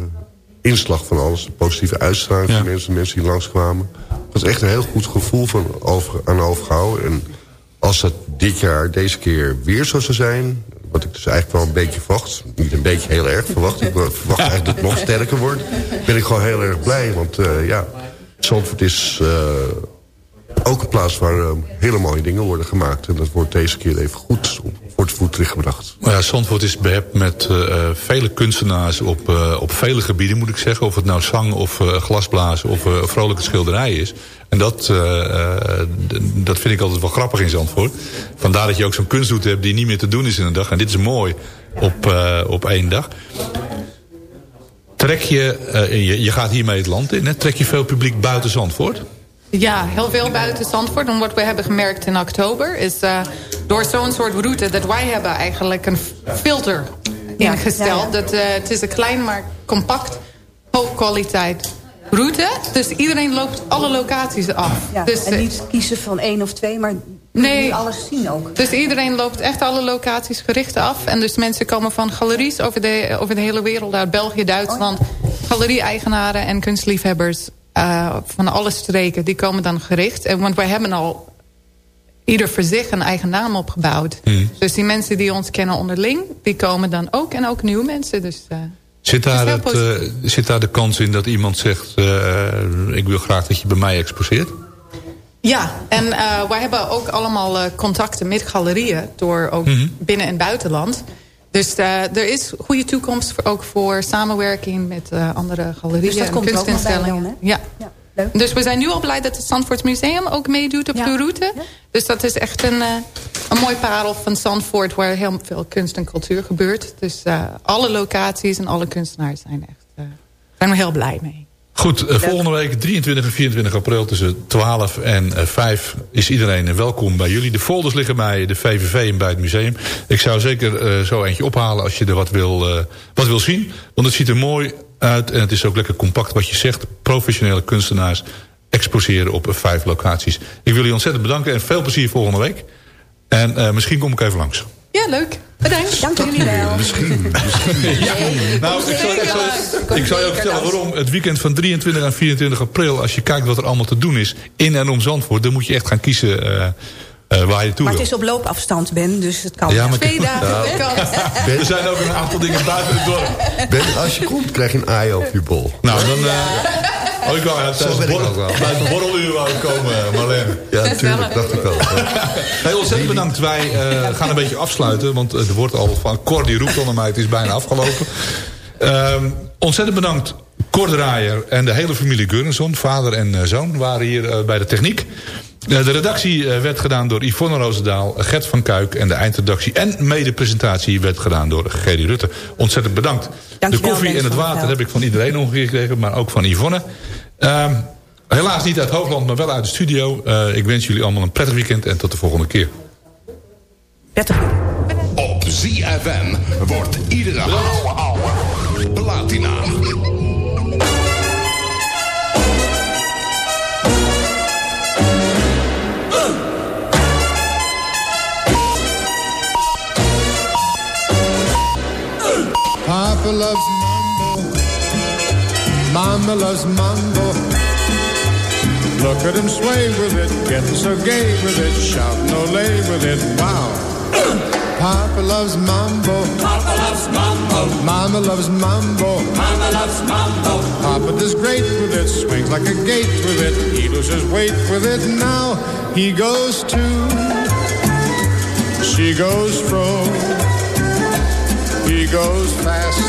inslag van alles. De positieve uitstraling ja. van mensen, mensen die langskwamen. Het was echt een heel goed gevoel van over, aan overgehouden. En als dat dit jaar, deze keer weer zo zou zijn... wat ik dus eigenlijk wel een beetje verwacht... niet een beetje heel erg verwacht... ik verwacht eigenlijk dat het nog sterker wordt... ben ik gewoon heel erg blij. Want uh, ja, Zandvoort is uh, ook een plaats waar uh, hele mooie dingen worden gemaakt. En dat wordt deze keer even goed voor het voet gebracht. Maar ja, Zandvoort is behept met vele kunstenaars op, op vele gebieden, moet ik zeggen. Of het nou zang of glasblazen of vrolijke schilderij is. En dat, dat vind ik altijd wel grappig in Zandvoort. Vandaar dat je ook zo'n kunstdoet hebt die niet meer te doen is in een dag. En dit is mooi op, op één dag. Trek je, je, je gaat hiermee het land in, trek je veel publiek buiten Zandvoort? Ja, heel veel buiten Zandvoort. En wat we hebben gemerkt in oktober is uh, door zo'n soort route... dat wij hebben eigenlijk een filter ingesteld. Ja, ja, ja. Dat, uh, het is een klein maar compact, hoog kwaliteit route. Dus iedereen loopt alle locaties af. Dus, en niet kiezen van één of twee, maar nee, alles zien ook. Dus iedereen loopt echt alle locaties gericht af. En dus mensen komen van galeries over de, over de hele wereld. Uit België, Duitsland. Oh. Galerie-eigenaren en kunstliefhebbers uh, van alle streken. Die komen dan gericht. En, want wij hebben al ieder voor zich een eigen naam opgebouwd. Hmm. Dus die mensen die ons kennen onderling... die komen dan ook. En ook nieuwe mensen. Dus... Uh, Zit daar, het, uh, zit daar de kans in dat iemand zegt... Ik wil graag dat je bij mij exposeert? Ja, en wij hebben ook allemaal contacten met galerieën... door ook mm -hmm. binnen- en buitenland. Dus er is goede toekomst voor, ook voor samenwerking... met andere galerieën dus en kunstinstellingen. Ja. ja. Leuk. Dus we zijn nu al blij dat het Zandvoort Museum ook meedoet op ja. de route. Ja. Dus dat is echt een, uh, een mooi parel van Zandvoort... waar heel veel kunst en cultuur gebeurt. Dus alle locaties en alle kunstenaars zijn echt zijn we heel blij mee. Goed, volgende week 23 en 24 april tussen 12 en 5 is iedereen welkom bij jullie. De folders liggen bij de VVV en bij het museum. Ik zou zeker zo eentje ophalen als je er wat wil, wat wil zien. Want het ziet er mooi uit. En het is ook lekker compact wat je zegt. Professionele kunstenaars exposeren op vijf locaties. Ik wil jullie ontzettend bedanken en veel plezier volgende week. En misschien kom ik even langs. Ja, leuk. Bedankt. Dank jullie wel. Misschien. misschien. [laughs] ja. Nou, ik zal, ik, zal, ik zal je ook vertellen waarom. Het weekend van 23 en 24 april... als je kijkt wat er allemaal te doen is in en om Zandvoort... dan moet je echt gaan kiezen... Uh, uh, waar je toe maar wil. het is op loopafstand, Ben, dus het kan. Ja, maar Twee dagen ja. [laughs] Ben, er zijn ook een aantal dingen buiten het dorp. Ben, als je komt, krijg je een aai op je bol. Nou, dan... Uh, oh, ik wou ja, tijdens het borreluur wou komen, Marlene. Ja, natuurlijk, dacht ik wel. Heel ontzettend bedankt. Wij uh, gaan een beetje afsluiten, want er wordt al van... Cor die roept naar mij, het is bijna afgelopen. Um, ontzettend bedankt Cor Draaier en de hele familie Gurrenson. Vader en eh, zoon waren hier eh, bij de techniek. Eh, de redactie werd gedaan door Yvonne Roosendaal, Gert van Kuik... en de eindredactie en mede-presentatie werd gedaan door Gerry Rutte. Ontzettend bedankt. de koffie en het water heb ik van iedereen ongeveer gekregen... maar ook van Yvonne. Ehm, helaas niet uit Hoogland, maar wel uit de studio. ik wens jullie allemaal een prettig weekend en tot de volgende keer. Prettig Op ZFM wordt iedere ouwe ouwe platina. Papa loves mambo. Mama loves mambo. Look at him sway with it, getting so gay with it, shouting lay with it, wow. [coughs] Papa loves mambo. Papa loves mambo. Mama loves mambo. Mama loves mambo. Papa does great with it, swings like a gate with it. He loses weight with it. Now he goes to, she goes fro. He goes fast,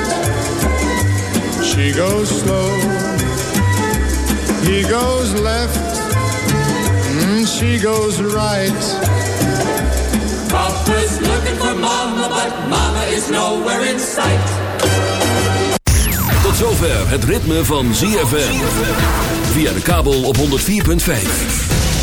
she goes slow. He goes left, mm, she goes right. Papa's looking for mama, but mama is nowhere in sight. Tot zover het ritme van ZFM. Via de kabel op 104.5.